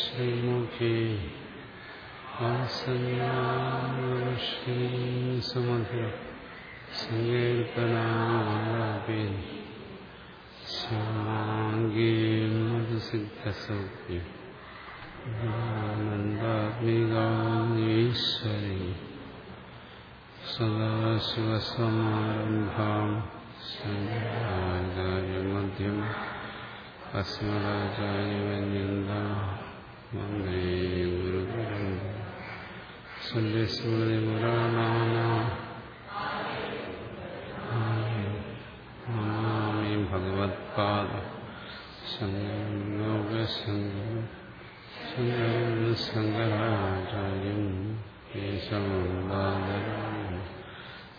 ശ്രീമുഖി സമധി സങ്കീർത്തനാപി ശ്യാമാംഗീം മധുസിദ്ധസൗഖ്യം ആനന്ദാത്മികാമീശ്വരി സദാശിവസമാരംഭാം ശങ്കരാചാര്യമധ്യം അസ്മദാചാര്യവന്യന്ത വന്ദേ ഗുരുപരം സ്മൃതിപുരാണാനാമി ഭഗവത്പാദ ശങ്കരം ശങ്കരം ശങ്കരാചാര്യം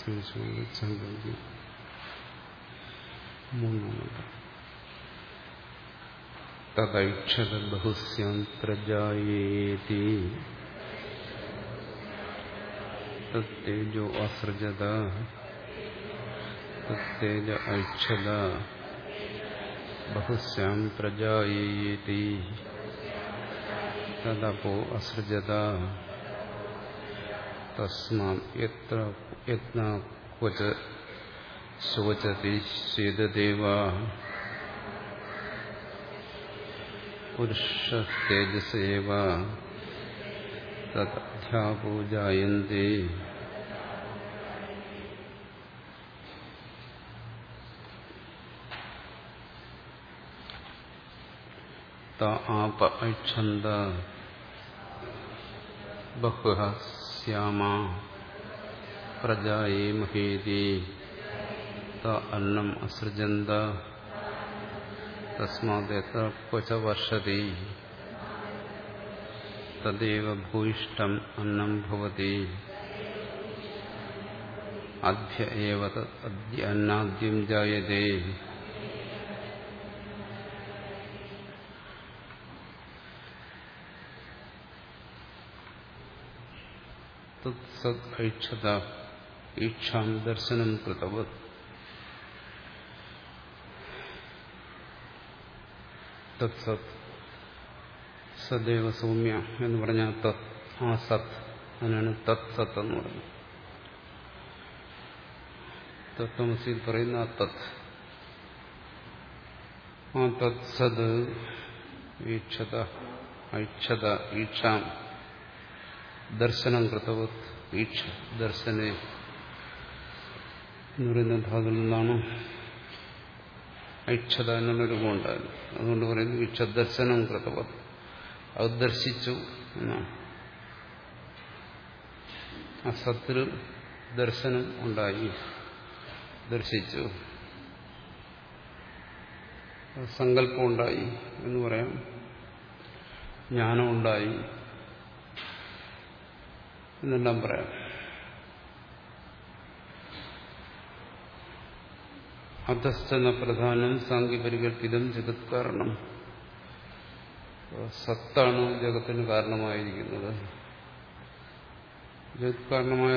ശ്രമിച്ചുകൊണ്ട് ചന്ദ്രജി മൂന്നാമത് തദൈക്ഷത ബഹുസ്യാം പ്രജായേതി തത്തേജോ അസൃജത തത്തേജ ഐക്ഷത ബഹുസ്യാം പ്രജായേതി തദപോ അസൃജത തസ്മാ യത്ര യത്ന ക്വച ശോചതി ശീതദേവ പുരുഷതേജസേവ തദ്ധ്യാപൂജായന്തി ആപ ഐക്ഷന്ത ബഹുഃ ശ്യാമ പ്രജായേ മഹേതി ത അന്നം അസൃജന്ത തസ്മാദേത്ര ക്വച വർഷതി തദേവ ഭൂയിഷ്ടം അന്നം ഭവതി അദ്യ ഏവ അദ്യ അന്നാദ്യം ജായതേ തത്സദ് ഐക്ഷത ഈക്ഷാം ദർശനം കൃതവത്. തത്സത് സദൈവ സൗമ്യ എന്ന് പറഞ്ഞ തത്. ആ സത്. അതിനാണ് തത് സത്ത് എന്ന് പറയുന്നത്. തത്വമസിയിൽ പറയുന്ന ആ തത്. ആ തത് സത് ഈക്ഷത ഐക്ഷത ഈക്ഷാം. ദർശനം കൃതവത് ഈക്ഷ ദർശനെ എന്ന് പറയുന്ന ധാതുവിൽ നിന്നാണ് ഐക്ഷത എന്നുള്ള രൂപമുണ്ടായിരുന്നു അതുകൊണ്ട് പറയുന്നു ഇക്ഷദർശനം കൃതപത് അത് ദർശിച്ചു എന്നാണ്. ആ സത്തിൽ ദർശനം ഉണ്ടായി. ദർശിച്ചു. സങ്കല്പം ഉണ്ടായി എന്ന് പറയാം. ജ്ഞാനം ഉണ്ടായി എന്നെല്ലാം പറയാം. അധസ്ഥന പ്രധാനം സാങ്കിപരികൽപ്പിതം ജഗത് കാരണം. സത്താണ് ജഗത്തിന് കാരണമായിരിക്കുന്നത്. ജഗത് കാരണമായ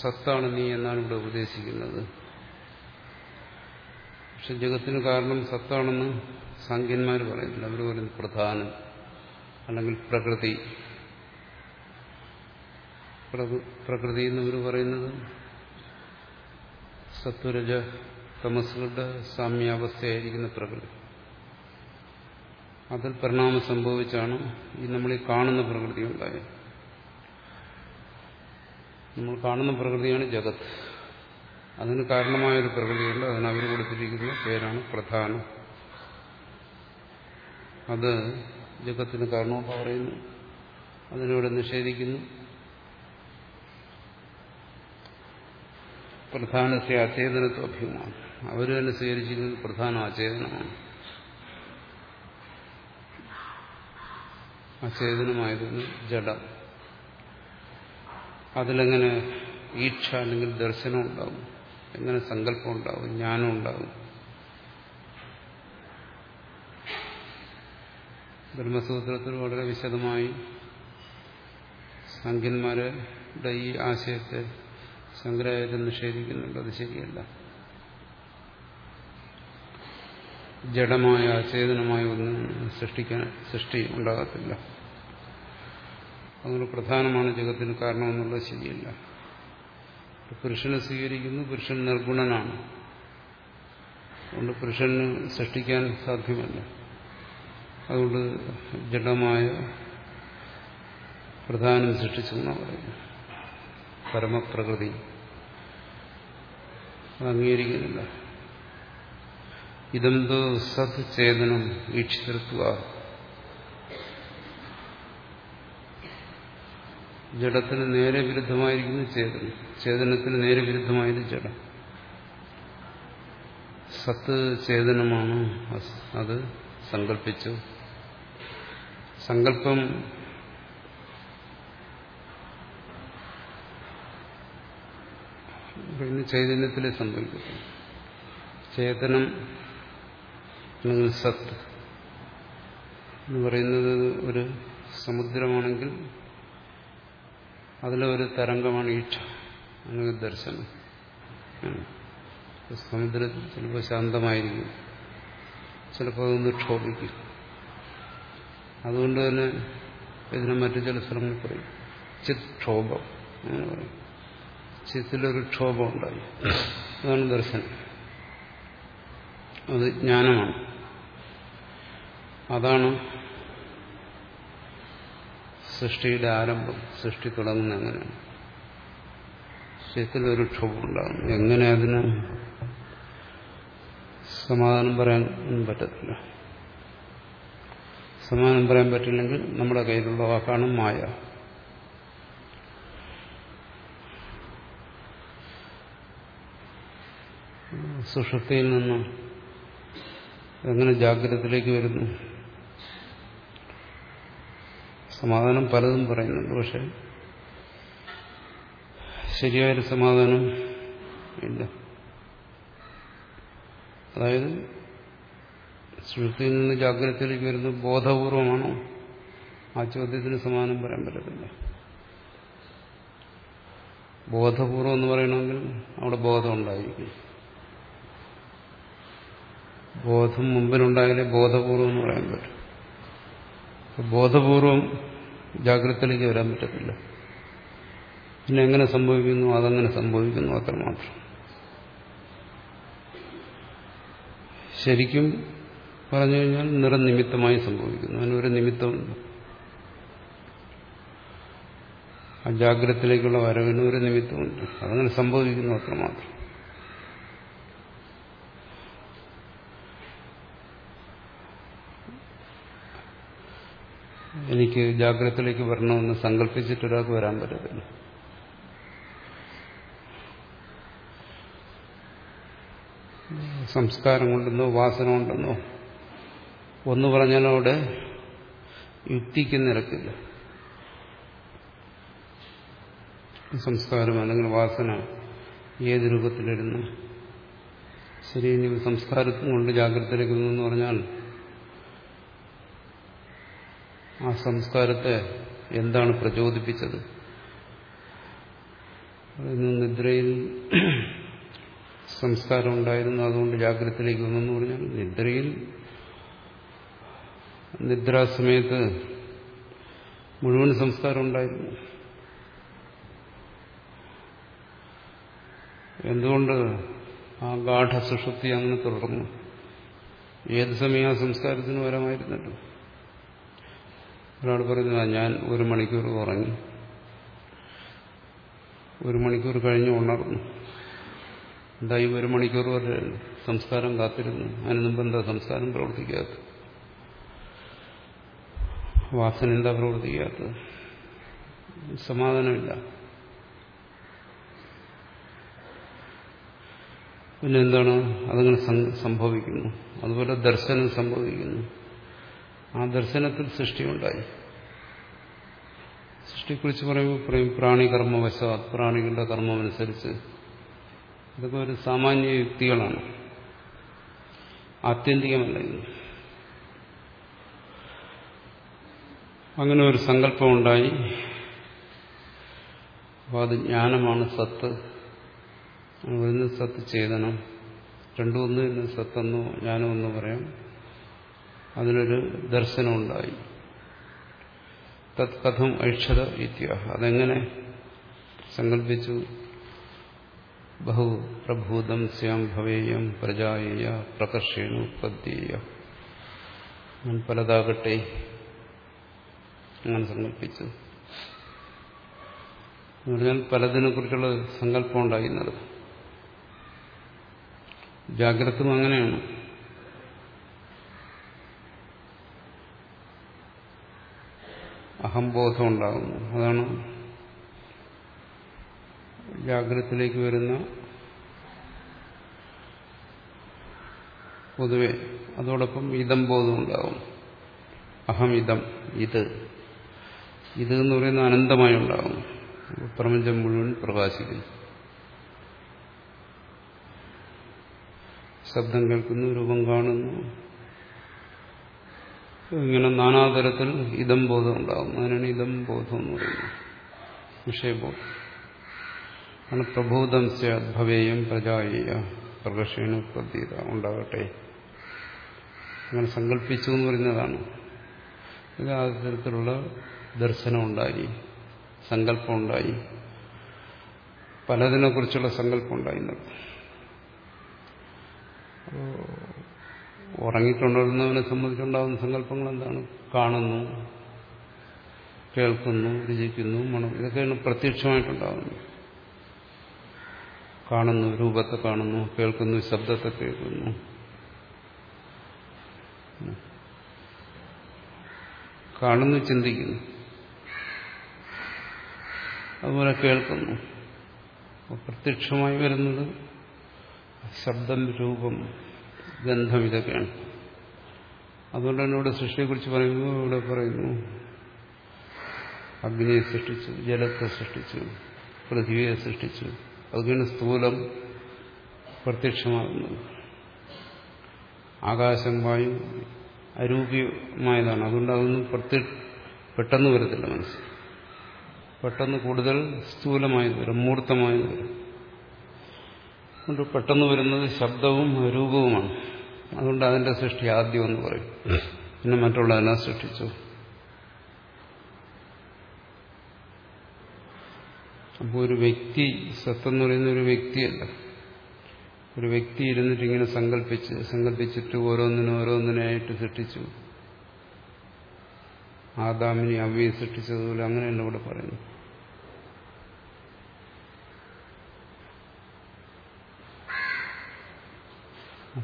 സത്താണ് നീ എന്നാണ് ഇവിടെ ഉപദേശിക്കുന്നത്. പക്ഷെ ജഗത്തിന് കാരണം സത്താണെന്ന് സാങ്കന്മാർ പറയുന്നില്ല അവർ പറയുന്നത് പ്രധാനം അല്ലെങ്കിൽ പ്രകൃതി. പ്രകൃതി എന്നിവർ പറയുന്നത് സത്വരജ തമസുകളുടെ സാമ്യാവസ്ഥയായിരിക്കുന്ന പ്രകൃതി. അതിൽ പരിണാമം സംഭവിച്ചാണ് ഈ നമ്മൾ ഈ കാണുന്ന പ്രകൃതി ഉണ്ടായത്. നമ്മൾ കാണുന്ന പ്രകൃതിയാണ് ജഗത്ത് അതിന് കാരണമായൊരു പ്രകൃതിയുണ്ട്. അതിന് അവർ കൊടുത്തിരിക്കുന്ന പേരാണ് പ്രധാനം. അത് ജഗത്തിന് കാരണമൊക്കെ പറയുന്നു. അതിനോട് നിഷേധിക്കുന്നു. പ്രധാനത്തെ അചേതനത്വ അഭ്യമാണ് അവർ തന്നെ സ്വീകരിച്ചിരിക്കുന്നത് പ്രധാന അചേതനമാണ് അചേതനമായതൊന്ന് ജഡം. അതിലെങ്ങനെ ഈക്ഷ അല്ലെങ്കിൽ ദർശനം ഉണ്ടാവും. എങ്ങനെ സങ്കല്പം ഉണ്ടാവും ജ്ഞാനം ഉണ്ടാവും. ബ്രഹ്മസൂത്രത്തിൽ വളരെ വിശദമായി സംഖ്യന്മാരുടെ ഈ ആശയത്തെ ശങ്കരാചാര്യം നിഷേധിക്കുന്നുണ്ട് അത് ശരിയല്ല. ജഡമായ അചേതനമായ ഒന്നും സൃഷ്ടിക്കാൻ സൃഷ്ടി ഉണ്ടാകത്തില്ല. അതുകൊണ്ട് പ്രധാനമാണ് ജഗത്തിന് കാരണമെന്നുള്ളത് ശരിയല്ല. പുരുഷനെ സ്വീകരിക്കുന്നു പുരുഷൻ നിർഗുണനാണ്. അതുകൊണ്ട് പുരുഷന് സൃഷ്ടിക്കാൻ സാധ്യമല്ല. അതുകൊണ്ട് ജഡമായ പ്രധാനം സൃഷ്ടിച്ചു എന്നാണ് പറയുന്നത്. പരമപ്രകൃതി. അംഗീകരിക്കുന്നില്ല. ഇതെന്തോ സത് ചേതനം ഈക്ഷിതൃത്വ ജഡത്തിന് നേരെ വിരുദ്ധമായിരിക്കുന്നു ചേതനം ചേതനത്തിന് നേരെ വിരുദ്ധമായത് ജഡം. സത്ത് ചേതനമാണ്. അത് സങ്കല്പിച്ചു. സങ്കല്പം പിന്നെ ചൈതന്യത്തിലേ സങ്കല്പിക്കും ചേതനം അല്ലെങ്കിൽ സത്ത് എന്ന് പറയുന്നത് ഒരു സമുദ്രമാണെങ്കിൽ അതിലൊരു തരംഗമാണ് ഈക്ഷ അല്ലെങ്കിൽ ദർശനം. സമുദ്രത്തിൽ ചിലപ്പോൾ ശാന്തമായിരിക്കും. ചിലപ്പോൾ അതൊന്ന് ക്ഷോഭിക്കും. അതുകൊണ്ട് തന്നെ ഇതിനെ മറ്റു ചില സ്ഥലങ്ങൾ പറയും. ചിത് ക്ഷോഭം അങ്ങനെ പറയും. ചിത്തിലൊരു ക്ഷോഭം ഉണ്ടായി അതാണ് ദർശനം. അത് ജ്ഞാനമാണ്. അതാണ് സൃഷ്ടിയുടെ ആരംഭം സൃഷ്ടി തുടങ്ങുന്ന എങ്ങനെയാണ്. ചിത്തിലൊരു ക്ഷോഭം ഉണ്ടാകുന്നു എങ്ങനെ അതിന് സമാധാനം പറയാൻ പറ്റത്തില്ല. സമാധാനം പറയാൻ പറ്റില്ലെങ്കിൽ നമ്മുടെ കയ്യിലുള്ള വാക്കാണ് മായ. സുഷുപ്തിയിൽ നിന്നും എങ്ങനെ ജാഗ്രതത്തിലേക്ക് വരുന്നു? സമാധാനം പലതും പറയുന്നുണ്ട് പക്ഷെ ശരിയായൊരു സമാധാനം ഇല്ല. അതായത് സുഷുപ്തിയിൽ നിന്ന് ജാഗ്രതത്തിലേക്ക് വരുന്നത് ബോധപൂർവമാണോ? ആ ചോദ്യത്തിന് സമാധാനം പറയാൻ പറ്റത്തില്ല. ബോധപൂർവം എന്ന് പറയണമെങ്കിൽ അവിടെ ബോധം ഉണ്ടായിരിക്കും. ബോധം മുമ്പിലുണ്ടായാലേ ബോധപൂർവം എന്ന് പറയാൻ പറ്റും. ബോധപൂർവം ജാഗ്രതയിലേക്ക് വരാൻ പറ്റത്തില്ല. പിന്നെ എങ്ങനെ സംഭവിക്കുന്നു അതങ്ങനെ സംഭവിക്കുന്നു അത്രമാത്രം ശരിക്കും പറഞ്ഞു കഴിഞ്ഞാൽ നിറനിമിത്തമായി സംഭവിക്കുന്നു. അതിനൊരു നിമിത്തമുണ്ട്. ആ വരവിന് ഒരു നിമിത്തമുണ്ട്. അതങ്ങനെ സംഭവിക്കുന്നു അത്രമാത്രം എനിക്ക് ജാഗ്രതത്തിലേക്ക് വരണമെന്ന് സങ്കല്പിച്ചിട്ട് ഒരാൾക്ക് വരാൻ പറ്റത്തില്ല. സംസ്കാരം കൊണ്ടെന്നോ വാസന കൊണ്ടെന്നോ ഒന്ന് പറഞ്ഞാൽ യുക്തിക്ക് നിരക്കില്ല. സംസ്കാരം അല്ലെങ്കിൽ വാസന ഏത് രൂപത്തിലിരുന്നു? ശരി ഇനി കൊണ്ട് ജാഗ്രതയിലേക്ക് എന്ന് പറഞ്ഞാൽ ആ സംസ്കാരത്തെ എന്താണ് പ്രചോദിപ്പിച്ചത്? നിദ്രയിൽ സംസ്കാരം ഉണ്ടായിരുന്നു അതുകൊണ്ട് ജാഗ്രതയിലേക്ക് വന്നെന്ന് പറഞ്ഞാൽ നിദ്രയിൽ നിദ്രാസമയത്ത് മുഴുവൻ സംസ്കാരം ഉണ്ടായിരുന്നു. എന്തുകൊണ്ട് ആ ഗാഠസുഷുപ്തി അങ്ങനെ തുടർന്നു? ഏത് സമയം ആ സംസ്കാരത്തിന് വരമായിരുന്നല്ലോ ഒരാൾ പറയുന്നത് ഞാൻ ഒരു മണിക്കൂർ ഉറങ്ങി. ഒരു മണിക്കൂർ കഴിഞ്ഞ് ഉണർന്നു. എന്തായി ഒരു മണിക്കൂർ വരെ സംസ്കാരം കാത്തിരുന്നു? അതിന് മുമ്പ് എന്താ സംസ്കാരം പ്രവർത്തിക്കാത്തത്? വാസന എന്താ പ്രവർത്തിക്കാത്തത്? സമാധാനമില്ല. പിന്നെ എന്താണ്? അതങ്ങനെ സംഭവിക്കുന്നു. അതുപോലെ ദർശനം സംഭവിക്കുന്നു. ആ ദർശനത്തിൽ സൃഷ്ടിയുണ്ടായി. സൃഷ്ടിയെക്കുറിച്ച് പറയുമ്പോൾ പറയും പ്രാണികർമ്മവശ പ്രാണികളുടെ കർമ്മമനുസരിച്ച് ഇതൊക്കെ ഒരു സാമാന്യ യുക്തികളാണ്. ആത്യന്തികമല്ല അങ്ങനെ ഒരു സങ്കല്പമുണ്ടായി. അപ്പോൾ അത് ജ്ഞാനമാണ് സത്ത്. ഒന്ന് സത്ത് ചേതനം രണ്ടുമൊന്നും സത്തെന്നോ സത്തെന്നോ ജ്ഞാനമെന്നോ പറയാം. അതിനൊരു ദർശനമുണ്ടായി. തത് കഥം ഐക്ഷത ഇത്യാഹ. അതെങ്ങനെ സങ്കല്പിച്ചു? ബഹു പ്രഭൂതം സ്യാം ഭവേയം പ്രജായേയ പ്രകർഷേണ ഉത്പത്തിയ ഞാൻ പലതാകട്ടെ അങ്ങനെ സങ്കല്പിച്ചു. പറഞ്ഞാൽ പലതിനെ കുറിച്ചുള്ള സങ്കല്പം ഉണ്ടായിരുന്നത് ജാഗ്രതും അങ്ങനെയാണ്. അഹംബോധം ഉണ്ടാകുന്നു. അതാണ് ജാഗ്രതത്തിലേക്ക് വരുന്ന പൊതുവെ അതോടൊപ്പം ഇതം ബോധം ഉണ്ടാകും അഹം ഇതം ഇത്. ഇത് എന്ന് പറയുന്ന അനന്തമായി ഉണ്ടാകും പ്രപഞ്ചം മുഴുവൻ പ്രകാശിക്കുന്നു. ശബ്ദം കേൾക്കുന്നു രൂപം കാണുന്നു. ഇങ്ങനെ നാനാതരത്തിൽ ഇതം ബോധം ഉണ്ടാകും അതിനാണ് ഇതം ബോധം എന്ന് പറയുന്നത്. വിഷയബോധം. ആണ് പ്രബോധം ഭവേയം പ്രജായേയ പ്രകർഷേണ പ്രതീത ഉണ്ടാകട്ടെ. അങ്ങനെ സങ്കല്പിച്ചു എന്ന് പറയുന്നതാണ്. ഇത് ആ തരത്തിലുള്ള ദർശനമുണ്ടായി സങ്കല്പമുണ്ടായി പലതിനെക്കുറിച്ചുള്ള സങ്കല്പം ഉണ്ടായിരുന്നത് ഉറങ്ങിക്കൊണ്ടിരുന്നവനെ സംബന്ധിച്ചുണ്ടാകുന്ന സങ്കല്പങ്ങൾ എന്താണ് കാണുന്നു കേൾക്കുന്നു രുചിക്കുന്നു മണം ഇതൊക്കെയാണ് പ്രത്യക്ഷമായിട്ടുണ്ടാകുന്നത്. കാണുന്നു രൂപത്തെ കാണുന്നു കേൾക്കുന്നു ശബ്ദത്തെ കേൾക്കുന്നു. കാണുന്നു ചിന്തിക്കുന്നു. അതുപോലെ കേൾക്കുന്നു. പ്രത്യക്ഷമായി വരുന്നത് ശബ്ദം രൂപം ഗന്ധം ഇതൊക്കെയാണ്. അതുകൊണ്ട് തന്നെ ഇവിടെ സൃഷ്ടിയെക്കുറിച്ച് പറയുമ്പോൾ ഇവിടെ പറയുന്നു. അഗ്നിയെ സൃഷ്ടിച്ചു ജലത്തെ സൃഷ്ടിച്ചു പൃഥ്വിയെ സൃഷ്ടിച്ചു. അതുകൊണ്ട് സ്ഥൂലം പ്രത്യക്ഷമാകുന്നത്. ആകാശം വായു അരൂപ്യമായതാണ്. അതുകൊണ്ട് അതൊന്നും പ്രത്യ പെട്ടെന്ന് വരത്തില്ല മനസ്സിൽ പെട്ടെന്ന് കൂടുതൽ സ്ഥൂലമായത് വരും മൂർത്തമായി വരും. അതുകൊണ്ട് പെട്ടെന്ന് വരുന്നത് ശബ്ദവും രൂപവുമാണ് അതുകൊണ്ട് അതിന്റെ സൃഷ്ടി ആദ്യം എന്ന് പറയും. പിന്നെ മറ്റുള്ളതിനെ സൃഷ്ടിച്ചു. അപ്പോൾ ഒരു വ്യക്തി സത്തെന്ന് പറയുന്ന ഒരു വ്യക്തിയല്ല. ഒരു വ്യക്തി ഇരുന്നിട്ട് ഇങ്ങനെ സങ്കല്പിച്ച് സങ്കല്പിച്ചിട്ട് ഓരോന്നിനും ഓരോന്നിനായിട്ട് സൃഷ്ടിച്ചു. ആദാമിനെ അവയെ സൃഷ്ടിച്ചതുപോലെ അങ്ങനെയല്ല ഇവിടെ പറയുന്നു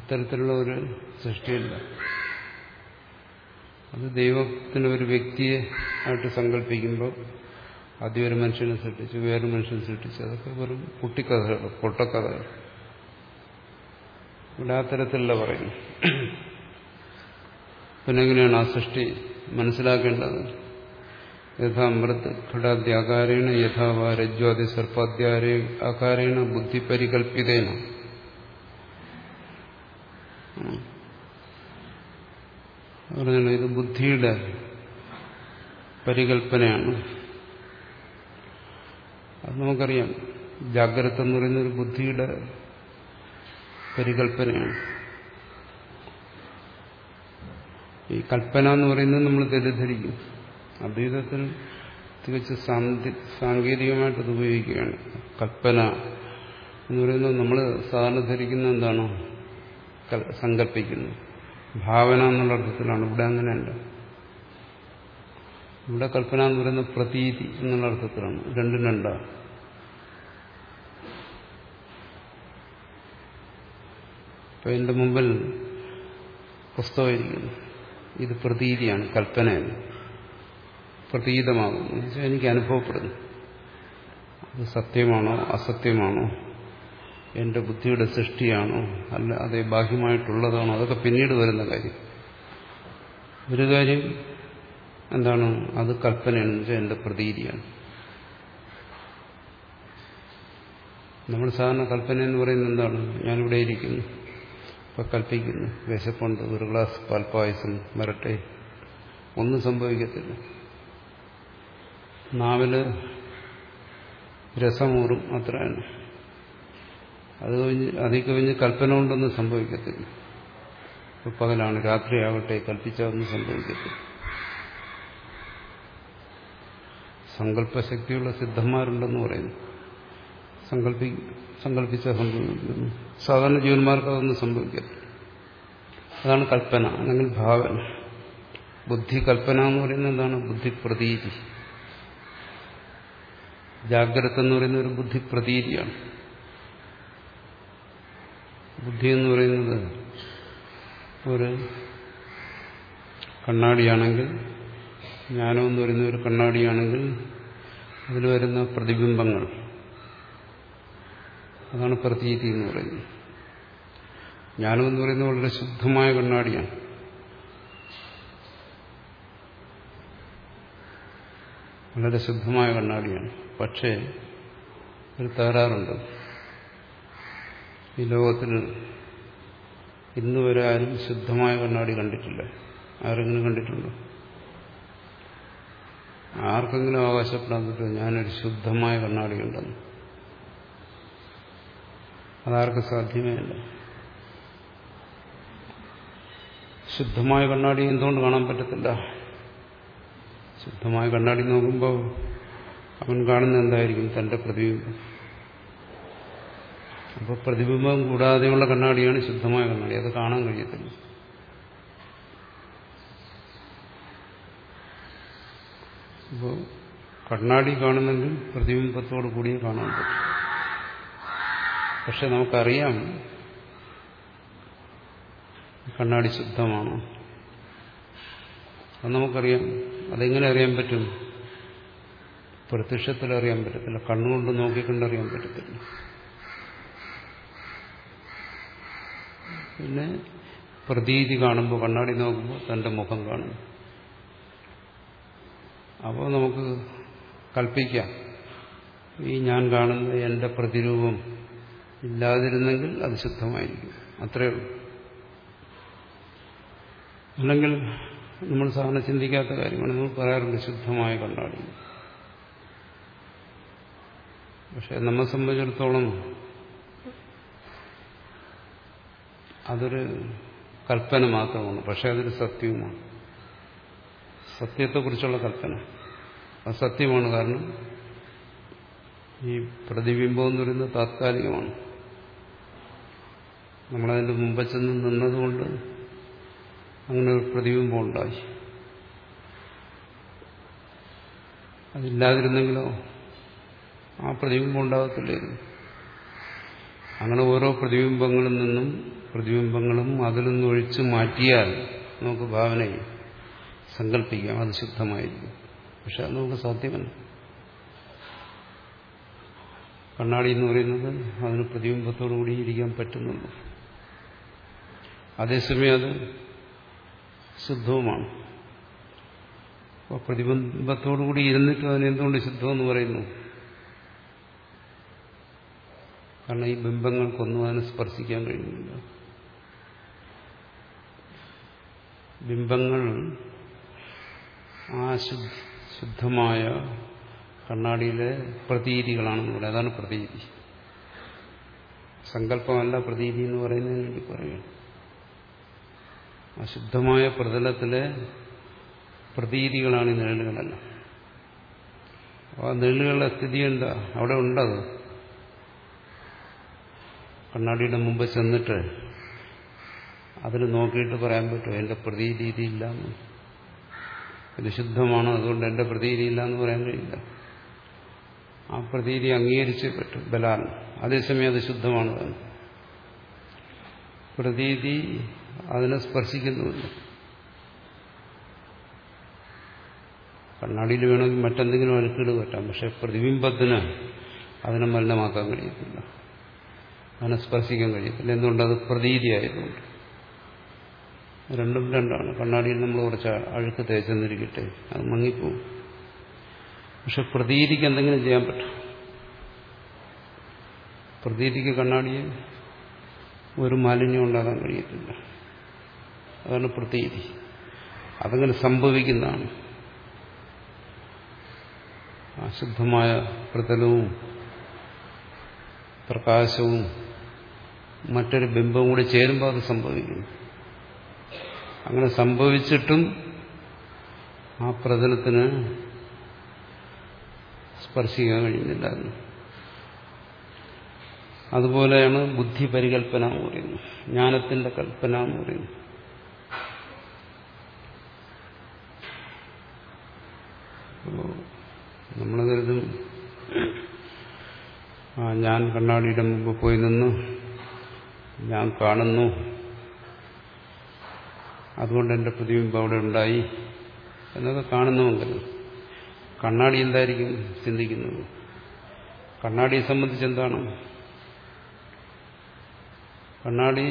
അത്തരത്തിലുള്ള ഒരു സൃഷ്ടിയല്ല. അത് ദൈവത്തിന് ഒരു വ്യക്തിയെ ആയിട്ട് സങ്കല്പിക്കുമ്പോൾ ആദ്യം ഒരു മനുഷ്യനെ സൃഷ്ടിച്ചു വേറൊരു മനുഷ്യനെ സൃഷ്ടിച്ചു. അതൊക്കെ വെറും കുട്ടിക്കഥകൾ പൊട്ടക്കഥകൾ ഇവിടെ ആ തരത്തിലല്ല പറയുന്നു പിന്നെ എങ്ങനെയാണ് ആ സൃഷ്ടി മനസ്സിലാക്കേണ്ടത്? യഥാ മൃത് ഘടാദ്യാകാരേണ യഥാവാ രജ്വാദി സർപ്പാദ്യാരേ ആകാരേണ ബുദ്ധി പരികല്പിതേന പറഞ്ഞല്ലോ ഇത് ബുദ്ധിയുടെ പരികല്പനയാണ് അത് നമുക്കറിയാം. ജാഗ്രത എന്ന് ഒരു ബുദ്ധിയുടെ പരികല്പനയാണ് ഈ കൽപ്പന എന്ന് പറയുന്നത് നമ്മൾ തെറ്റിദ്ധരിക്കും. അദ്വൈതത്തിൽ തികച്ച് സാങ്കേതികമായിട്ട് ഉപയോഗിക്കുകയാണ്. കൽപ്പന എന്ന് പറയുന്നത് നമ്മൾ സാധാരണ ധരിക്കുന്ന എന്താണോ? സങ്കല്പിക്കുന്നു. ഭാവന എന്നുള്ള അർത്ഥത്തിലാണ്. ഇവിടെ അങ്ങനെയല്ല. ഇവിടെ കൽപ്പന എന്ന് പറയുന്നത് പ്രതീതി എന്നുള്ള അർത്ഥത്തിലാണ്. രണ്ടും രണ്ടാണ്. ഇപ്പൊ എന്റെ മുമ്പിൽ പുസ്തകമായിരിക്കുന്നു ഇത് പ്രതീതിയാണ് കൽപ്പനയാണ്. പ്രതീതമാകുന്നു. എനിക്ക് അനുഭവപ്പെടുന്നു. അത് സത്യമാണോ അസത്യമാണോ? എന്റെ ബുദ്ധിയുടെ സൃഷ്ടിയാണോ? അല്ല അതേ ബാഹ്യമായിട്ടുള്ളതാണോ? അതൊക്കെ പിന്നീട് വരുന്ന കാര്യം. ഒരു കാര്യം എന്താണ്? അത് കൽപ്പനയാണെന്ന് വെച്ചാൽ എന്റെ പ്രതീതിയാണ്. നമ്മൾ സാധാരണ കൽപ്പന എന്ന് പറയുന്നത് എന്താണ്? ഞാനിവിടെ ഇരിക്കുന്നു. ഇപ്പൊ കൽപ്പിക്കുന്നു. വിശപ്പുണ്ട്. ഒരു ഗ്ലാസ് പാൽപ്പായസം വരട്ടെ. ഒന്നും സംഭവിക്കത്തില്ല. നാവിൽ രസമൂറും അത്രയാണ് അത് കഴിഞ്ഞ് അതിൽ കഴിഞ്ഞ് കൽപ്പന കൊണ്ടൊന്നും സംഭവിക്കത്തില്ല. പകലാണ്. രാത്രിയാവട്ടെ കൽപ്പിച്ചതൊന്നും സംഭവിക്കത്തില്ല. സങ്കല്പശക്തിയുള്ള സിദ്ധന്മാരുണ്ടെന്ന് പറയുന്നു. സങ്കല്പി സങ്കല്പിച്ച സംഭവിക്കുന്നു. സാധാരണ ജീവന്മാർക്ക് അതൊന്നും സംഭവിക്കത്തില്ല. അതാണ് കൽപ്പന അല്ലെങ്കിൽ ഭാവന. ബുദ്ധി കൽപ്പന എന്ന് പറയുന്നത് എന്താണ്? ബുദ്ധിപ്രതീതി. ജാഗ്രത എന്ന് പറയുന്ന ഒരു ബുദ്ധി പ്രതീതിയാണ് ബുദ്ധി എന്ന് പറയുന്നത് ഒരു കണ്ണാടിയാണെങ്കിൽ ജ്ഞാനം എന്ന് പറയുന്ന ഒരു കണ്ണാടിയാണെങ്കിൽ അതിൽ വരുന്ന പ്രതിബിംബങ്ങൾ. അതാണ് പ്രതീതി എന്ന് പറയുന്നത്. ജ്ഞാനം എന്ന് പറയുന്നത് വളരെ ശുദ്ധമായ കണ്ണാടിയാണ്. വളരെ ശുദ്ധമായ കണ്ണാടിയാണ്. പക്ഷേ ഒരു തകരാറുണ്ട്. ഈ ലോകത്തിൽ ഇന്ന് വരെ ആരും ശുദ്ധമായ കണ്ണാടി കണ്ടിട്ടില്ല. ആരെങ്കിലും കണ്ടിട്ടുണ്ടോ? ആർക്കെങ്കിലും അവകാശപ്പെടാൻ പറ്റുമോ ഞാനൊരു ശുദ്ധമായ കണ്ണാടി ഉണ്ടെന്ന് അതാർക്ക് സാധ്യമേ അല്ല ശുദ്ധമായ കണ്ണാടി എന്തുകൊണ്ട് കാണാൻ പറ്റത്തില്ല? ശുദ്ധമായ കണ്ണാടി നോക്കുമ്പോൾ അവൻ കാണുന്ന എന്തായിരിക്കും തന്റെ പ്രതിബിംബം അപ്പോൾ പ്രതിബിംബം കൂടാതെയുള്ള കണ്ണാടിയാണ് ശുദ്ധമായ കണ്ണാടി. അത് കാണാൻ കഴിയത്തില്ല. അപ്പോൾ കണ്ണാടി കാണുന്നെങ്കിൽ പ്രതിബിംബത്തോടു കൂടിയേ കാണാൻ പറ്റും. പക്ഷെ നമുക്കറിയാം കണ്ണാടി ശുദ്ധമാണോ. അത് നമുക്കറിയാം. അതെങ്ങനെ അറിയാൻ പറ്റും? പ്രത്യക്ഷത്തിൽ അറിയാൻ പറ്റത്തില്ല. കണ്ണുകൊണ്ട് നോക്കിക്കൊണ്ടറിയാൻ പറ്റത്തില്ല. പിന്നെ പ്രതീതി കാണുമ്പോൾ കണ്ണാടി നോക്കുമ്പോൾ തന്റെ മുഖം കാണും. അപ്പോൾ നമുക്ക് കൽപ്പിക്കാം. ഈ ഞാൻ കാണുന്ന എന്റെ പ്രതിരൂപം ഇല്ലാതിരുന്നെങ്കിൽ അത് ശുദ്ധമായിരിക്കും. അത്രയേ ഉള്ളൂ. അല്ലെങ്കിൽ നമ്മൾ സാധാരണ ചിന്തിക്കാത്ത കാര്യമാണ്. നമ്മൾ പറയാറുണ്ട് ശുദ്ധമായ കണ്ണാടി. പക്ഷെ നമ്മെ സംബന്ധിച്ചിടത്തോളം അതൊരു കൽപ്പന മാത്രമാണ്. പക്ഷെ അതൊരു സത്യവുമാണ്. സത്യത്തെക്കുറിച്ചുള്ള കൽപ്പന. അത് സത്യമാണ്. കാരണം ഈ പ്രതിബിംബം എന്ന് പറയുന്നത് താത്കാലികമാണ്. നമ്മളതിന്റെ മുമ്പ് ചെന്ന് നിന്നതുകൊണ്ട് അങ്ങനെ ഒരു പ്രതിബിംബം ഉണ്ടായി. അതില്ലാതിരുന്നെങ്കിലോ ആ പ്രതിബിംബം ഉണ്ടാകത്തില്ലായിരുന്നു. അങ്ങനെ ഓരോ പ്രതിബിംബങ്ങളിൽ നിന്നും പ്രതിബിംബങ്ങളും അതിൽ നിന്നൊഴിച്ച് മാറ്റിയാൽ നമുക്ക് ഭാവനയെ സങ്കല്പിക്കാം അത് ശുദ്ധമായിരിക്കും. പക്ഷെ അത് നമുക്ക് സാധ്യമല്ല. കണ്ണാടി എന്ന് പറയുന്നത് അതിന് പ്രതിബിംബത്തോടു കൂടി ഇരിക്കാൻ പറ്റുന്നുണ്ട്. അതേസമയം അത് ശുദ്ധവുമാണ്. അപ്പോൾ പ്രതിബിംബത്തോടുകൂടി ഇരുന്നിട്ട് അതിനെന്തുകൊണ്ട് ശുദ്ധമെന്ന് പറയുന്നു? കാരണം ഈ ബിംബങ്ങൾക്കൊന്നും അതിനെ സ്പർശിക്കാൻ കഴിയുന്നില്ല. ബിംബങ്ങൾ ആ ശുദ്ധമായ കണ്ണാടിയിലെ പ്രതീതികളാണെന്ന് പറയുന്നത് അതാണ് പ്രതീതി. സങ്കല്പമല്ല പ്രതീതി എന്ന് പറയുന്നതിന് വേണ്ടി പറയുന്നു അശുദ്ധമായ പ്രതലത്തിലെ പ്രതീതികളാണ് ഈ നിഴലുകളെല്ലാം ആ നിഴലുകളുടെ സ്ഥിതി എന്താ? അവിടെ ഉണ്ടത്. കണ്ണാടിയുടെ മുമ്പ് ചെന്നിട്ട് അതിന് നോക്കിയിട്ട് പറയാൻ പറ്റുമോ എന്റെ പ്രതീതി ഇല്ല ഇത് ശുദ്ധമാണ്? അതുകൊണ്ട് എന്റെ പ്രതീതി ഇല്ല എന്ന് പറയാൻ കഴിയില്ല. ആ പ്രതീതി അംഗീകരിച്ചേ പറ്റും ബലാൽ. അതേസമയം അത് ശുദ്ധമാണ് പ്രതീതി അതിനെ സ്പർശിക്കുന്നുമില്ല. കണ്ണാടിയിൽ വേണമെങ്കിൽ മറ്റെന്തെങ്കിലും അഴുക്കുകൾ പറ്റാം പക്ഷെ പ്രതിബിംബത്തിന് അതിനെ മലിനമാക്കാൻ കഴിയത്തില്ല. അതിനെ സ്പർശിക്കാൻ കഴിയത്തില്ല. എന്തുകൊണ്ടത്? പ്രതീതിയായതുകൊണ്ട് രണ്ടും രണ്ടാണ്. കണ്ണാടിയിൽ നമ്മൾ കുറച്ച് അഴുക്ക് തേച്ചെന്നിരിക്കട്ടെ. അത് മങ്ങിപ്പോവും. പക്ഷെ പ്രതീതിക്ക് എന്തെങ്കിലും ചെയ്യാൻ പറ്റും. പ്രതീതിക്ക് കണ്ണാടിയെ ഒരു മാലിന്യം ഉണ്ടാകാൻ കഴിയത്തില്ല. അതാണ് പ്രതീതി. അതങ്ങനെ സംഭവിക്കുന്നതാണ്. അശുദ്ധമായ പ്രതലവും പ്രകാശവും മറ്റൊരു ബിംബവും കൂടി ചേരുമ്പോൾ അത് സംഭവിക്കുന്നു. അങ്ങനെ സംഭവിച്ചിട്ടും ആ പ്രതലത്തിന് സ്പർശിക്കാൻ കഴിയുന്നില്ല അതുപോലെയാണ് ബുദ്ധി പരികൽപ്പന എന്ന് പറയുന്നത്. ജ്ഞാനത്തിന്റെ കൽപ്പന എന്ന് പറയുന്നു നമ്മൾ ഞാൻ കണ്ണാടിയുടെ മുമ്പ് പോയി നിന്ന് ഞാൻ കാണുന്നു. അതുകൊണ്ട് എന്റെ പ്രതിബിംബം അവിടെ ഉണ്ടായി എന്നൊക്കെ കാണുന്നുവെങ്കിൽ കണ്ണാടി എന്തായിരിക്കും ചിന്തിക്കുന്നത് കണ്ണാടിയെ സംബന്ധിച്ച് എന്താണ്? കണ്ണാടി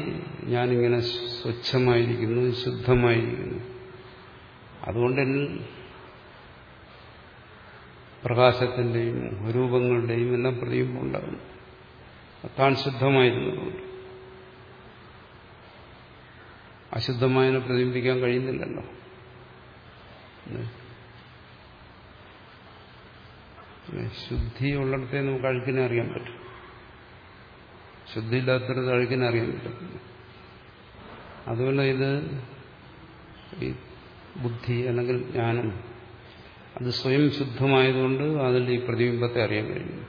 ഞാനിങ്ങനെ സ്വച്ഛമായിരിക്കുന്നു ശുദ്ധമായിരിക്കുന്നു. അതുകൊണ്ട് എന്നിൽ പ്രകാശത്തിന്റെയും രൂപങ്ങളുടെയും എല്ലാം പ്രതിബിംബം ഉണ്ടാകുന്നു. താൻ ശുദ്ധമായിരുന്നതുകൊണ്ട്. അശുദ്ധമായതിനെ പ്രതിബിംബിക്കാൻ കഴിയുന്നില്ലല്ലോ. ശുദ്ധി ഉള്ളിടത്തെ നമുക്ക് അഴുക്കിനെ അറിയാൻ പറ്റും. ശുദ്ധിയില്ലാത്തടത്ത് അഴുക്കിനെ അറിയാൻ പറ്റും അതുപോലെ ഇത് ഈ ബുദ്ധി അല്ലെങ്കിൽ ജ്ഞാനം അത് സ്വയം ശുദ്ധമായതുകൊണ്ട് അതിൽ ഈ പ്രതിബിംബത്തെ അറിയാൻ കഴിയും.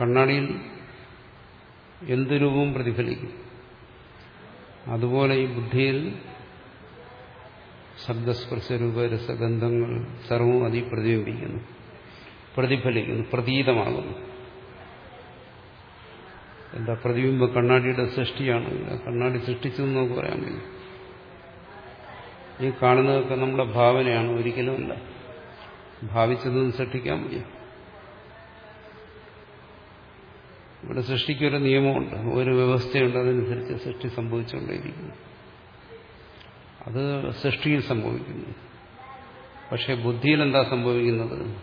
കണ്ണാടിയിൽ എന്ത് രൂപവും പ്രതിഫലിക്കും. അതുപോലെ ഈ ബുദ്ധിയിൽ ശബ്ദസ്പർശ രൂപ രസഗന്ധങ്ങൾ സർവവും അതി പ്രതിബിംബിക്കുന്നു പ്രതിഫലിക്കുന്നു പ്രതീതമാകുന്നു. എന്താ പ്രതിബിംബ? കണ്ണാടിയുടെ സൃഷ്ടിയാണ്. കണ്ണാടി സൃഷ്ടിച്ചതെന്ന് നമുക്ക് പറയാൻ കഴിയും ഈ കാണുന്നതൊക്കെ നമ്മുടെ ഭാവനയാണ് ഒരിക്കലുമല്ല. ഭാവിച്ചതൊന്നും സൃഷ്ടിക്കാൻ വയ്യ ഇവിടെ സൃഷ്ടിക്കൊരു നിയമമുണ്ട്. ഒരു വ്യവസ്ഥയുണ്ട്. അതനുസരിച്ച് സൃഷ്ടി സംഭവിച്ചുകൊണ്ടേയിരിക്കുന്നു. അത് സൃഷ്ടിയിൽ സംഭവിക്കുന്നു. പക്ഷെ ബുദ്ധിയിൽ എന്താ സംഭവിക്കുന്നത്?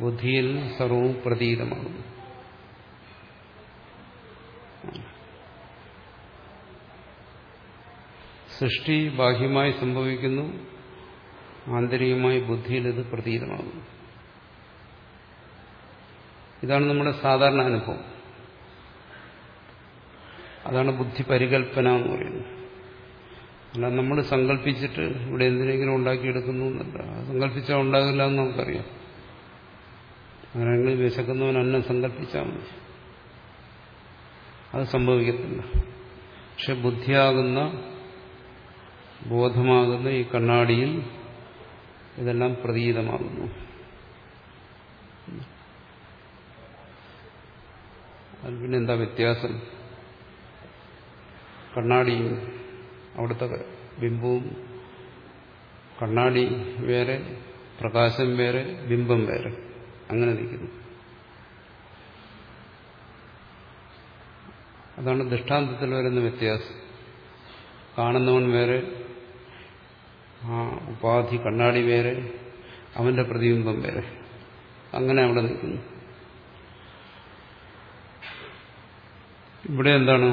ബുദ്ധിയിൽ സർവവും പ്രതീതമാണ്. സൃഷ്ടി ബാഹ്യമായി സംഭവിക്കുന്നു. ആന്തരികമായി ബുദ്ധിയിൽ ഇത് പ്രതീതമാകുന്നു ഇതാണ് നമ്മുടെ സാധാരണ അനുഭവം. അതാണ് ബുദ്ധി പരികല്പന എന്ന് പറയുന്നത്. അല്ല നമ്മൾ സങ്കല്പിച്ചിട്ട് ഇവിടെ എന്തിനെങ്കിലും ഉണ്ടാക്കിയെടുക്കുന്നു എന്നല്ല. സങ്കല്പിച്ചാൽ ഉണ്ടാകില്ല എന്ന് നമുക്കറിയാം. അങ്ങനെയാണെങ്കിൽ വിശക്കുന്നവൻ അന്നം സങ്കല്പിച്ചാൽ മതി. അത് സംഭവിക്കത്തില്ല. പക്ഷെ ബുദ്ധിയാകുന്ന ബോധമാകുന്ന ഈ കണ്ണാടിയിൽ ഇതെല്ലാം പ്രതീതമാകുന്നു. അത് പിന്നെ എന്താ വ്യത്യാസം? കണ്ണാടിയും അവിടുത്തെ ബിംബവും കണ്ണാടി വേറെ പ്രകാശം വേറെ ബിംബം വേറെ. അങ്ങനെ നിൽക്കുന്നു. അതാണ് ദൃഷ്ടാന്തത്തിൽ വരുന്ന വ്യത്യാസം. കാണുന്നവൻ വേറെ ആ ഉപാധി കണ്ണാടി വേറെ അവന്റെ പ്രതിബിംബം വേറെ. അങ്ങനെ അവിടെ നിൽക്കുന്നു. ഇവിടെ എന്താണ്?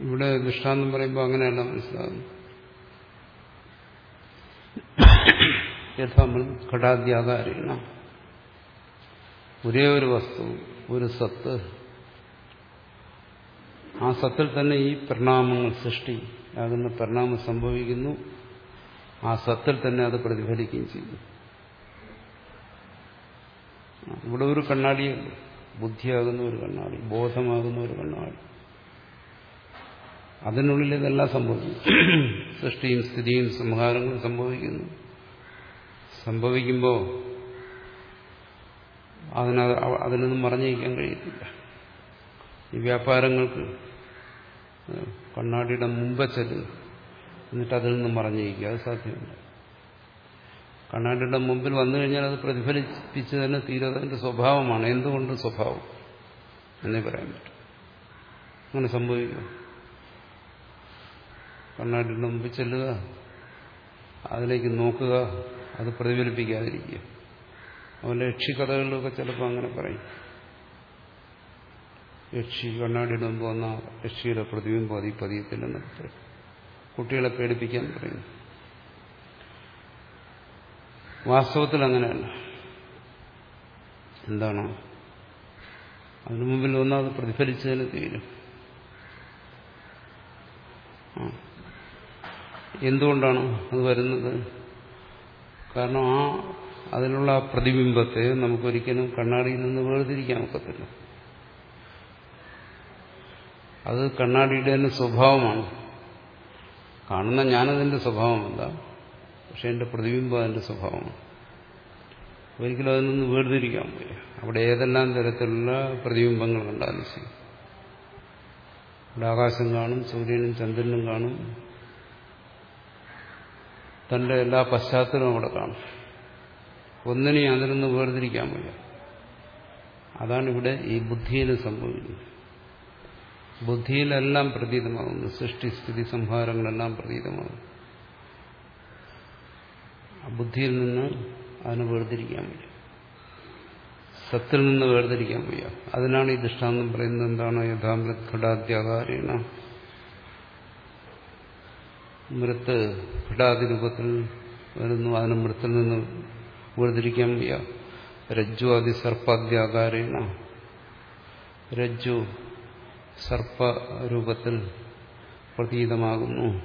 ഇവിടെ ദൃഷ്ടാന്തം പറയുമ്പോൾ അങ്ങനെയല്ല മനസ്സിലാകുന്നു യഥാമൽ ഘടാദ്യാകാരീണ. ഒരേ ഒരു വസ്തു ഒരു സത്ത്. ആ സത്തിൽ തന്നെ ഈ പരിണാമങ്ങൾ സൃഷ്ടി ആകുന്ന പരിണാമം സംഭവിക്കുന്നു. ആ സത്തിൽ തന്നെ അത് പ്രതിഫലിക്കുകയും ചെയ്യുന്നു ഇവിടെ ഒരു കണ്ണാടിയുണ്ട്. ബുദ്ധിയാകുന്ന ഒരു കണ്ണാടി ബോധമാകുന്ന ഒരു കണ്ണാടി. അതിനുള്ളിൽ ഇതെല്ലാം സംഭവിക്കുന്നു. സൃഷ്ടിയും സ്ഥിതിയും സംഹാരങ്ങളും സംഭവിക്കുന്നു. സംഭവിക്കുമ്പോൾ അതിന അതിനൊന്നും മറഞ്ഞിരിക്കാൻ കഴിയത്തില്ല. ഈ വ്യാപാരങ്ങൾക്ക് കണ്ണാടിയുടെ മുമ്പ് ചെല്ലുക എന്നിട്ട് അതിൽ നിന്നും മറഞ്ഞിരിക്കുക. അത് സാധ്യമല്ല. കണ്ണാടിയുടെ മുമ്പിൽ വന്നു കഴിഞ്ഞാൽ അത് പ്രതിഫലിപ്പിച്ച് തന്നെ തീരതിന്റെ സ്വഭാവമാണ്. എന്തുകൊണ്ട് സ്വഭാവം? എന്നേ പറയാൻ പറ്റും. അങ്ങനെ സംഭവിക്കും കണ്ണാടിയുടെ മുമ്പിൽ ചെല്ലുക അതിലേക്ക് നോക്കുക അത് പ്രതിഫലിപ്പിക്കാതിരിക്കുക. അതുപോലെ യക്ഷിക്കഥകളിലൊക്കെ ചിലപ്പോൾ അങ്ങനെ പറയും. യക്ഷി കണ്ണാടിയുടെ മുമ്പ് വന്ന യക്ഷിയുടെ പ്രതിബിംബം അതി പതിയത്തില്ലെന്നൊക്കെ കുട്ടികളെ പേടിപ്പിക്കാൻ പറയുന്നു. വാസ്തവത്തിൽ അങ്ങനെയല്ല. എന്താണ്? അതിനു മുമ്പിൽ ഒന്നാമത് പ്രതിഫലിച്ചതിന് തീരും. എന്തുകൊണ്ടാണ് അത് വരുന്നത്? കാരണം ആ അതിലുള്ള ആ പ്രതിബിംബത്തെ നമുക്കൊരിക്കലും കണ്ണാടിയിൽ നിന്ന് വേർതിരിക്കാൻ ഒക്കത്തില്ല. അത് കണ്ണാടിയുടെ തന്നെ സ്വഭാവമാണ്. കാണുന്ന ഞാനതിന്റെ സ്വഭാവമല്ല. പക്ഷെ എന്റെ പ്രതിബിംബം അതിന്റെ സ്വഭാവമാണ്. ഒരിക്കലും അതിൽ നിന്ന് വേർതിരിക്കാൻ പോയി അവിടെ ഏതെല്ലാം തരത്തിലുള്ള പ്രതിബിംബങ്ങൾ കണ്ടാലും ശരി. ആകാശം കാണും സൂര്യനും ചന്ദ്രനും കാണും. തന്റെ എല്ലാ പശ്ചാത്തലവും അവിടെ കാണും. ഒന്നിനെ അതിൽ നിന്ന് വേർതിരിക്കാൻ വയ്യ. അതാണ് ഇവിടെ ഈ ബുദ്ധിയിൽ സംഭവിക്കുന്നത്. ബുദ്ധിയിലെല്ലാം പ്രതീതമാകുന്നു. സൃഷ്ടിസ്ഥിതി സംഹാരങ്ങളെല്ലാം പ്രതീതമാകുന്നു. ബുദ്ധിയിൽ നിന്ന് അതിനെ വേർതിരിക്കാൻ വയ്യ. സത്തിൽ നിന്ന് വേർതിരിക്കാൻ വയ്യ. അതിനാണ് ഈ ദൃഷ്ടാന്തം പറയുന്നത് എന്താണ്? യഥാമൃത് ഘടാദ്യാകാരേണ. മൃത്ത് ഘടാതി രൂപത്തിൽ വരുന്നു അതിന് മൃത്തിൽ നിന്ന് വേർതിരിക്കാൻ വയ്യ. രജ്ജു ആദി സർപ്പാദ്യാകാരേണ. രജ്ജു സർപ്പരൂപത്തിൽ പ്രതീതമാകുന്നു.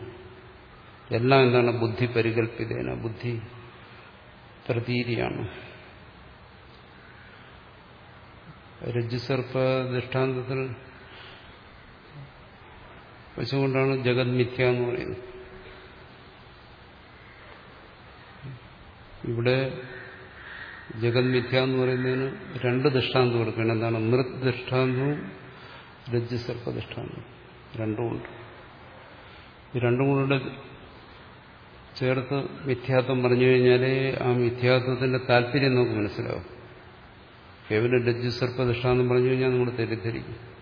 എല്ലാം എന്താണ്? ബുദ്ധി പരികല്പിതേന ബുദ്ധി പ്രതീതിയാണ്. രജ്ജുസർപ്പ ദൃഷ്ടാന്തത്തിൽ വെച്ചുകൊണ്ടാണ് ജഗത് മിഥ്യ എന്ന് പറയുന്നത്. ഇവിടെ ജഗത് മിഥ്യ എന്ന് പറയുന്നതിന് രണ്ട് ദൃഷ്ടാന്തം കൊടുക്കണം. എന്താണ്? മൃത് ദൃഷ്ടാന്തവും രജ്ജുസർപ്പ ദൃഷ്ടാന്തവും. രണ്ടുമുണ്ട് ഈ രണ്ടും കൂടെ ചേർത്ത് മിഥ്യാത്വം പറഞ്ഞു കഴിഞ്ഞാലേ ആ മിഥ്യാത്വത്തിന്റെ താല്പര്യം നമുക്ക് മനസ്സിലാവും. കേവലം രജ്ജു സർപ്പ ദൃഷ്ടാന്തം പറഞ്ഞു കഴിഞ്ഞാൽ നമ്മൾ തെറ്റിദ്ധരിക്കും.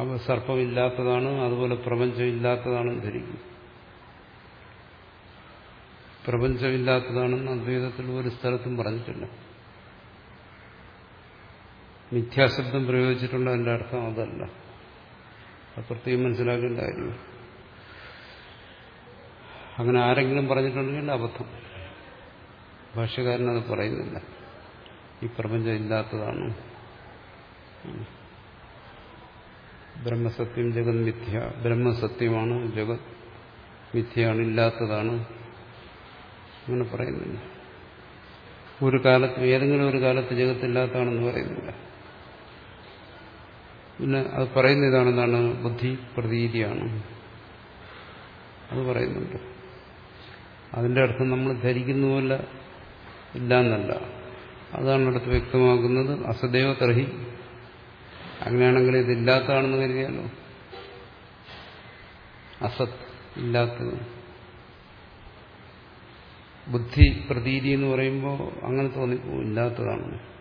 അപ്പോൾ സർപ്പമില്ലാത്തതാണ് അതുപോലെ പ്രപഞ്ചമില്ലാത്തതാണെന്ന് ധരിക്കും. പ്രപഞ്ചമില്ലാത്തതാണെന്ന് അദ്വൈതത്തിൽ ഒരു സ്ഥലത്തും പറഞ്ഞിട്ടില്ല. മിഥ്യാശബ്ദം പ്രയോഗിച്ചിട്ടുണ്ട് അതിന്റെ അർത്ഥം അതല്ല. അത് പ്രത്യേകം മനസ്സിലാക്കേണ്ട കാര്യമാണ് അങ്ങനെ ആരെങ്കിലും പറഞ്ഞിട്ടുണ്ടെങ്കിൽ അബദ്ധം. ഭാഷകാരൻ അത് പറയുന്നില്ല. ഈ പ്രപഞ്ചം ഇല്ലാത്തതാണ്. ബ്രഹ്മസത്യം ജഗത് മിഥ്യ. ബ്രഹ്മസത്യമാണ് ജഗത്. മിഥ്യയാണ് ഇല്ലാത്തതാണ്. അങ്ങനെ പറയുന്നില്ല. ഒരു കാലത്ത് ഏതെങ്കിലും ഒരു കാലത്ത് ജഗത്തില്ലാത്തതാണെന്ന് പറയുന്നില്ല. പിന്നെ അത് പറയുന്ന ഇതാണെന്താണ് ബുദ്ധി പ്രതീതിയാണ്. അത് പറയുന്നുണ്ട്. അതിന്റെ അർത്ഥം നമ്മൾ ധരിക്കുന്ന പോലെ ഇല്ല എന്നല്ല അതാണ് അടുത്ത് വ്യക്തമാക്കുന്നത് അസദേവ തർഹി. അങ്ങനെയാണെങ്കിൽ ഇതില്ലാത്തതാണെന്ന് കരുതിയാലോ? അസത് ഇല്ലാത്തത്. ബുദ്ധി പ്രതീതി എന്ന് പറയുമ്പോൾ അങ്ങനെ തോന്നിപ്പോ ഇല്ലാത്തതാണ്.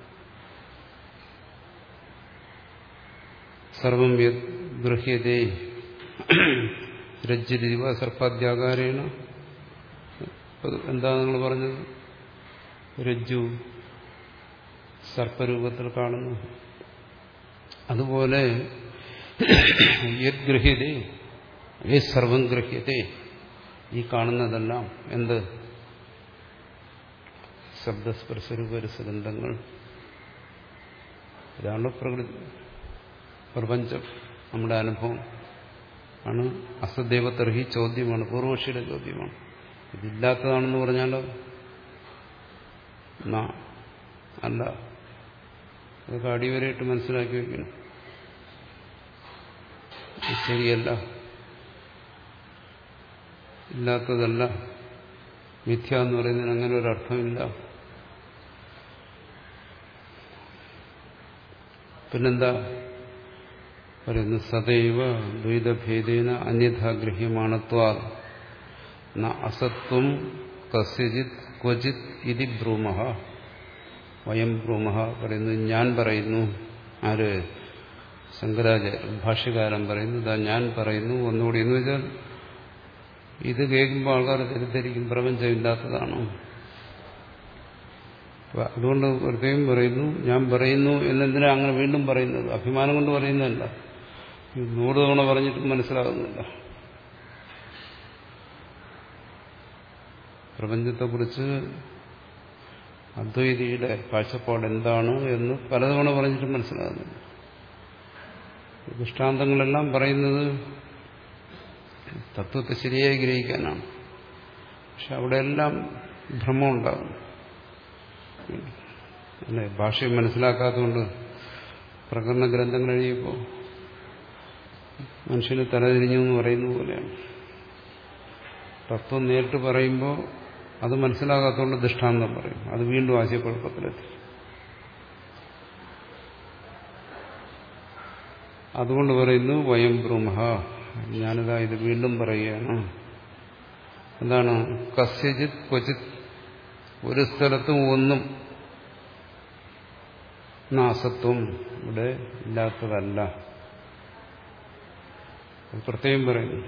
സർവം ഗൃഹ്യതേ രജ്ജുരിവ സർപ്പാദ്യാകാരേണ. എന്താ നിങ്ങൾ പറഞ്ഞത്? രജ്ജു സർപ്പരൂപത്തിൽ കാണുന്നു. അതുപോലെ യത് ഗൃഹ്യതേ ഏ സർവം ഗൃഹ്യതേ ഈ കാണുന്നതെല്ലാം എന്ത്? ശബ്ദസ്പർശരൂപരസഗന്ധങ്ങൾ ഇതാണ് പ്രകൃതി. പ്രപഞ്ചം നമ്മുടെ അനുഭവം ആണ്. അസദേവതർഹി ചോദ്യമാണ് പൂർവക്ഷിയുടെ ചോദ്യമാണ്. ഇതില്ലാത്തതാണെന്ന് പറഞ്ഞാലോ? അല്ല. അതൊക്കെ അടിവരായിട്ട് മനസ്സിലാക്കി വയ്ക്കണം ശരിയല്ല. ഇല്ലാത്തതല്ല. മിഥ്യ എന്ന് പറയുന്നതിന് അങ്ങനെ ഒരു അർത്ഥമില്ല. പിന്നെന്താ? പറയുന്നു സദൈവ ദ്വൈതഭേദേന അന്യഥാഗ്രഹ്യമാണത്വാ അസത്വം കസ്യജിത് ക്വചിത് ഇതി ഭ്രൂമ വയം ഭ്രൂമ പറയുന്നു ഞാൻ പറയുന്നു. ആര്? ശങ്കരാചാര്യ ഭാഷ്യകാരൻ പറയുന്നു ഇതാ ഞാൻ പറയുന്നു. ഒന്നുകൂടി എന്ന് വെച്ചാൽ ഇത് കേൾക്കുമ്പോൾ ആൾക്കാർ തെറ്റിദ്ധരിക്കും പ്രപഞ്ചമില്ലാത്തതാണോ? അതുകൊണ്ട് പ്രത്യേകം പറയുന്നു ഞാൻ പറയുന്നു എന്നെന്തിനാ അങ്ങനെ വീണ്ടും പറയുന്നത് അഭിമാനം കൊണ്ട് പറയുന്നതല്ല. നൂറ് തവണ പറഞ്ഞിട്ടും മനസ്സിലാകുന്നില്ല. പ്രപഞ്ചത്തെക്കുറിച്ച് അദ്വൈതിയുടെ കാഴ്ചപ്പാട് എന്താണ് എന്ന് പലതവണ പറഞ്ഞിട്ടും മനസ്സിലാകുന്നില്ല. ദൃഷ്ടാന്തങ്ങളെല്ലാം പറയുന്നത് തത്വത്തെ ശരിയായി ഗ്രഹിക്കാനാണ്. പക്ഷെ അവിടെയെല്ലാം ഭ്രമം ഉണ്ടാകും ഭാഷയും മനസ്സിലാക്കാത്തതുകൊണ്ട് പ്രകടന ഗ്രന്ഥങ്ങൾ എഴുതിയപ്പോൾ മനുഷ്യന് തലതിരിഞ്ഞു എന്ന് പറയുന്ന പോലെയാണ്. തത്വം നേരിട്ട് പറയുമ്പോൾ അത് മനസ്സിലാകാത്തതുകൊണ്ട് ദൃഷ്ടാന്തം പറയും. അത് വീണ്ടും ആശയക്കുഴപ്പത്തിലെത്തി. അതുകൊണ്ട് പറയുന്നു വയം ബ്രഹ്മ. ഞാനിതാ ഇത് വീണ്ടും പറയുകയാണ്. എന്താണ്? കസ്യജിത് ക്വചിത്. ഒരു സ്ഥലത്തും ഒന്നും നാസത്വം ഇവിടെ ഇല്ലാത്തതല്ല. പ്രത്യേകം പറയുന്നു.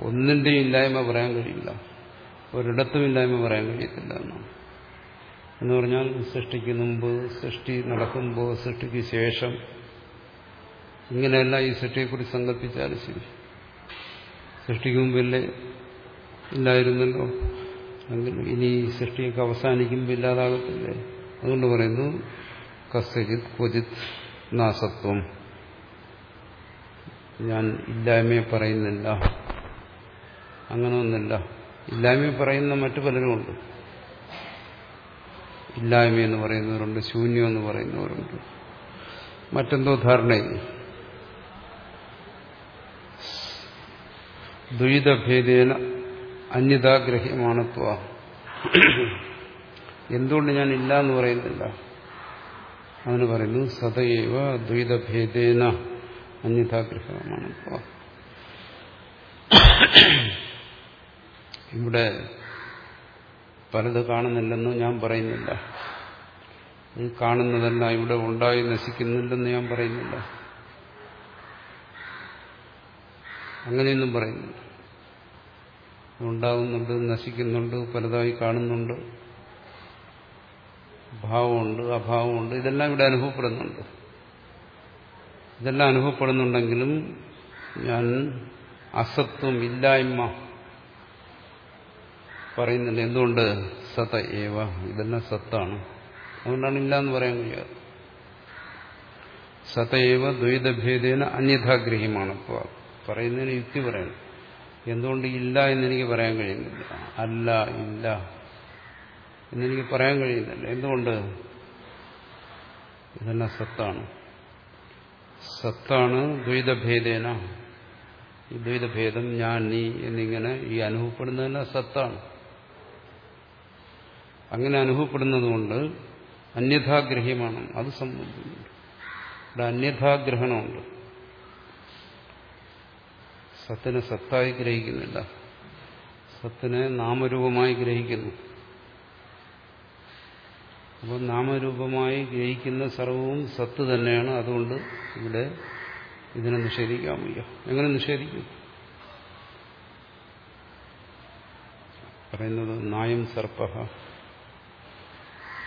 ഒന്നിന്റെയും ഇല്ലായ്മ പറയാൻ കഴിയില്ല. ഒരിടത്തും ഇല്ലായ്മ പറയാൻ കഴിയത്തില്ല എന്നാണ് എന്ന് പറഞ്ഞാൽ സൃഷ്ടിക്ക് മുമ്പ് സൃഷ്ടി നടക്കുമ്പോൾ സൃഷ്ടിക്ക് ശേഷം ഇങ്ങനെയല്ല ഈ സൃഷ്ടിയെക്കുറിച്ച് സങ്കല്പിച്ചാലും ശരി. സൃഷ്ടിക്ക് മുമ്പില്ലേ ഇല്ലായിരുന്നല്ലോ. എങ്കിൽ ഇനി സൃഷ്ടിയൊക്കെ അവസാനിക്കുമ്പോൾ ഇല്ലാതാകത്തില്ലേ? അതുകൊണ്ട് പറയുന്നു കസ്യജിത് ക്വചിത് നാസത്വം. ഞാൻ ഇല്ലായ്മയെ പറയുന്നില്ല. അങ്ങനെ ഇല്ലായ്മയെ പറയുന്ന മറ്റു പലരുമുണ്ട്. ഇല്ലായ്മ എന്ന് പറയുന്നവരുണ്ട് ശൂന്യം എന്ന് പറയുന്നവരുണ്ട്. മറ്റെന്തോ ധാരണയില്ല ദ്വൈതഭേദേന അന്യതാഗ്രഹ്യമാണത്വ. എന്തുകൊണ്ട് ഞാൻ ഇല്ല എന്ന് പറയുന്നില്ല? അതിന് പറയുന്നു സദൈവ ദ്വൈതഭേദേന അന്യതാഗ്രഹമാണത്വ ഇവിടെ പലത് കാണുന്നില്ലെന്ന് ഞാൻ പറയുന്നില്ല. ഈ കാണുന്നതല്ല ഇവിടെ ഉണ്ടായി നശിക്കുന്നില്ലെന്ന് ഞാൻ പറയുന്നില്ല. അങ്ങനെയൊന്നും പറയുന്നില്ല. ഉണ്ടാകുന്നുണ്ട് നശിക്കുന്നുണ്ട് പലതായി കാണുന്നുണ്ട്. ഭാവമുണ്ട് അഭാവമുണ്ട് ഇതെല്ലാം ഇവിടെ അനുഭവപ്പെടുന്നുണ്ട്. ഇതെല്ലാം അനുഭവപ്പെടുന്നുണ്ടെങ്കിലും ഞാൻ അസത്വം ഇല്ലായ്മ പറയുന്നുണ്ട് എന്തുകൊണ്ട് സത ഏവ? ഇതെല്ലാം സത്താണ്. അതുകൊണ്ടാണ് ഇല്ല എന്ന് പറയാൻ കഴിയാതെ സതയേവ ദ്വൈതഭേദേന അന്യഥാഗ്രഹ്യമാണ്. ഇപ്പോൾ പറയുന്നതിന് യുക്തി പറയണം. എന്തുകൊണ്ട് ഇല്ല എന്നെനിക്ക് പറയാൻ കഴിയുന്നില്ല. അല്ല ഇല്ല എന്നെനിക്ക് പറയാൻ കഴിയുന്നില്ല. എന്തുകൊണ്ട്? ഇതെല്ലാം സത്താണ്. സത്താണ് ദ്വൈതഭേദേന. ഈ ദ്വൈതഭേദം ഞാൻ നീ എന്നിങ്ങനെ ഈ അനുഭവപ്പെടുന്നതിന് സത്താണ്. അങ്ങനെ അനുഭവപ്പെടുന്നതുകൊണ്ട് അന്യഥാഗ്രഹ്യമാണ്. അത് സംബന്ധിക്കുന്നുണ്ട് ഇവിടെ അന്യഥാഗ്രഹണമുണ്ട്. സത്തിനെ സത്തായി ഗ്രഹിക്കുന്നില്ല. സത്തിനെ നാമരൂപമായി ഗ്രഹിക്കുന്നു. അപ്പോൾ നാമരൂപമായി ഗ്രഹിക്കുന്ന സർവവും സത്ത് തന്നെയാണ്. അതുകൊണ്ട് ഇവിടെ ഇതിനെ നിഷേധിക്കാൻ വയ്യ. എങ്ങനെ നിഷേധിക്കും? പറയുന്നത് നായം സർപ്പ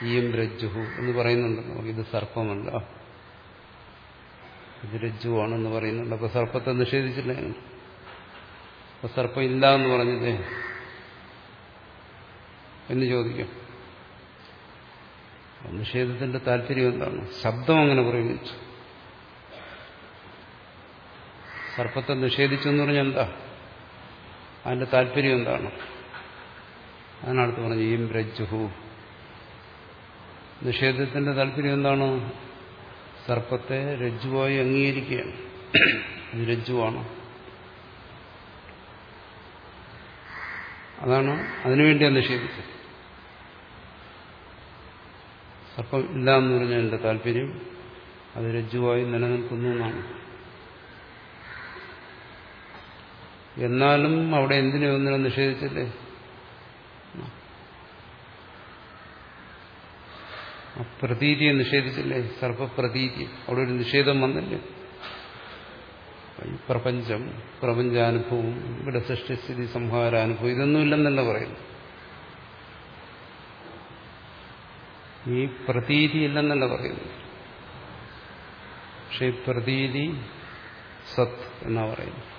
ഈയം രജ്ജുഹു എന്ന് പറയുന്നുണ്ടല്ലോ. ഇത് സർപ്പമല്ല. ഇത് രജ്ജുവാണെന്ന് പറയുന്നുണ്ട്. അപ്പൊ സർപ്പത്തെ നിഷേധിച്ചില്ലേ അപ്പൊ സർപ്പം ഇല്ല എന്ന് പറഞ്ഞതേ എന്ന് ചോദിക്കാം. നിഷേധത്തിന്റെ താല്പര്യം എന്താണ്? ശബ്ദം അങ്ങനെ പ്രയോഗിച്ചു. സർപ്പത്തെ നിഷേധിച്ചു എന്ന് പറഞ്ഞാൽ എന്താ? അതിന്റെ താല്പര്യം എന്താണ്? അതിനടുത്ത് പറഞ്ഞു ഈം രജ്ജുഹു. നിഷേധത്തിന്റെ താല്പര്യം എന്താണ്? സർപ്പത്തെ രജ്ജുവായി അംഗീകരിക്കുകയാണ്. ഇത് രജ്ജുവാണ്. അതാണ് അതിനുവേണ്ടിയാണ് നിഷേധിച്ചത്. സർപ്പം ഇല്ല എന്ന് പറഞ്ഞാൽ എന്റെ താല്പര്യം? അത് രജ്ജുവായി നിലനിൽക്കുന്നു എന്നാണ് എന്നാലും അവിടെ എന്തിനെ ഒന്നിനെ നിഷേധിച്ചില്ലേ? പ്രതീതിയെ നിഷേധിച്ചില്ലേ? സർപ്പപ്രതീതി അവിടെ ഒരു നിഷേധം വന്നില്ലേ? പ്രപഞ്ചം പ്രപഞ്ചാനുഭവം ഇവിടെ സൃഷ്ടിസ്ഥിതി സംഹാരാനുഭവം ഇതൊന്നുമില്ലെന്നല്ല പറയുന്നു ഈ പ്രതീതി ഇല്ലെന്നല്ല പറയുന്നു പക്ഷെ പ്രതീതി സത് എന്നാ പറയുന്നു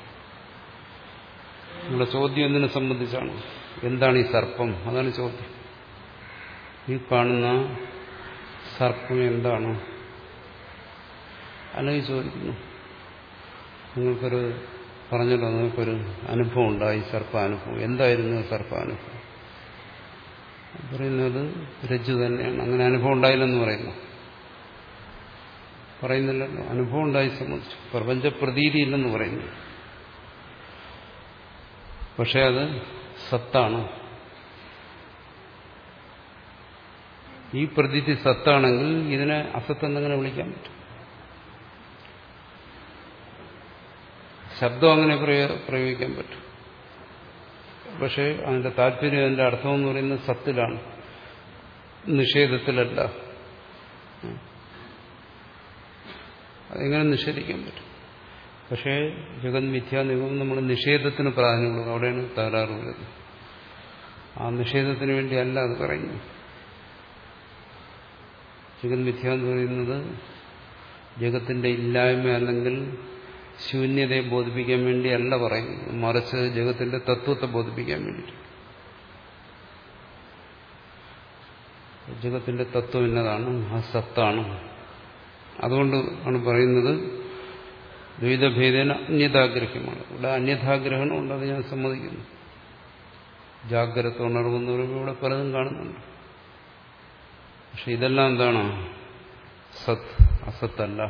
നമ്മുടെ ചോദ്യം എന്തിനെ സംബന്ധിച്ചാണ്? എന്താണ് ഈ സർപ്പം? അതാണ് ചോദ്യം. ഈ കാണുന്ന സർപ്പം എന്താണ്? അല്ലെങ്കിൽ ചോദിക്കുന്നു. നിങ്ങൾക്കൊരു പറഞ്ഞല്ലോ നിങ്ങൾക്കൊരു അനുഭവം ഉണ്ടായി സർപ്പാനുഭവം. എന്തായിരുന്നു സർപ്പാനുഭവം? പറയുന്നത് രജ്ജു തന്നെയാണ്. അങ്ങനെ അനുഭവം ഉണ്ടായില്ലെന്ന് പറയുന്നു. പറയുന്നില്ലല്ലോ. അനുഭവം ഉണ്ടായി സംബന്ധിച്ചു. പ്രപഞ്ച പ്രതീതി ഇല്ലെന്ന് പറയുന്നു. പക്ഷെ അത് സത്താണ്. ഈ പ്രതീതി സത്താണെങ്കിൽ ഇതിനെ അസത്തെന്നെങ്ങനെ വിളിക്കാൻ പറ്റും. ശബ്ദം അങ്ങനെ പ്രയോഗിക്കാൻ പറ്റും. പക്ഷേ അതിന്റെ താല്പര്യം അതിന്റെ അർത്ഥം എന്ന് പറയുന്നത് സത്തിലാണ്. നിഷേധത്തിലല്ല. അതെങ്ങനെ നിഷേധിക്കാൻ പറ്റും? പക്ഷേ ജഗത് മിഥ്യാനിഗമം നമ്മൾ നിഷേധത്തിന് പ്രാധാന്യം കൊടുക്കും അവിടെയാണ് തകരാറ് വരുന്നത് ആ നിഷേധത്തിന് വേണ്ടിയല്ല അത് പറയുന്നു ജഗത് മിഥ്യ എന്ന് പറയുന്നത് ജഗത്തിന്റെ ഇല്ലായ്മ അല്ലെങ്കിൽ ശൂന്യതയെ ബോധിപ്പിക്കാൻ വേണ്ടിയല്ല പറയുന്നത്. മറിച്ച് ജഗത്തിന്റെ തത്വത്തെ ബോധിപ്പിക്കാൻ വേണ്ടിയിട്ട്. ജഗത്തിന്റെ തത്വം എന്നതാണ് ആ സത്താണ്. അതുകൊണ്ട് ആണ് പറയുന്നത് ദ്വൈതഭേദന അന്യതാഗ്രഹ്യമാണ് ഇവിടെ അന്യതാഗ്രഹണം ഉണ്ടത് ഞാൻ സമ്മതിക്കുന്നു. ജാഗ്രത ഉണർവെന്ന് പറയുമ്പോൾ ഇവിടെ പലതും കാണുന്നുണ്ട്. പക്ഷെ ഇതെല്ലാം എന്താണ്? സത് അസത്തല്ല.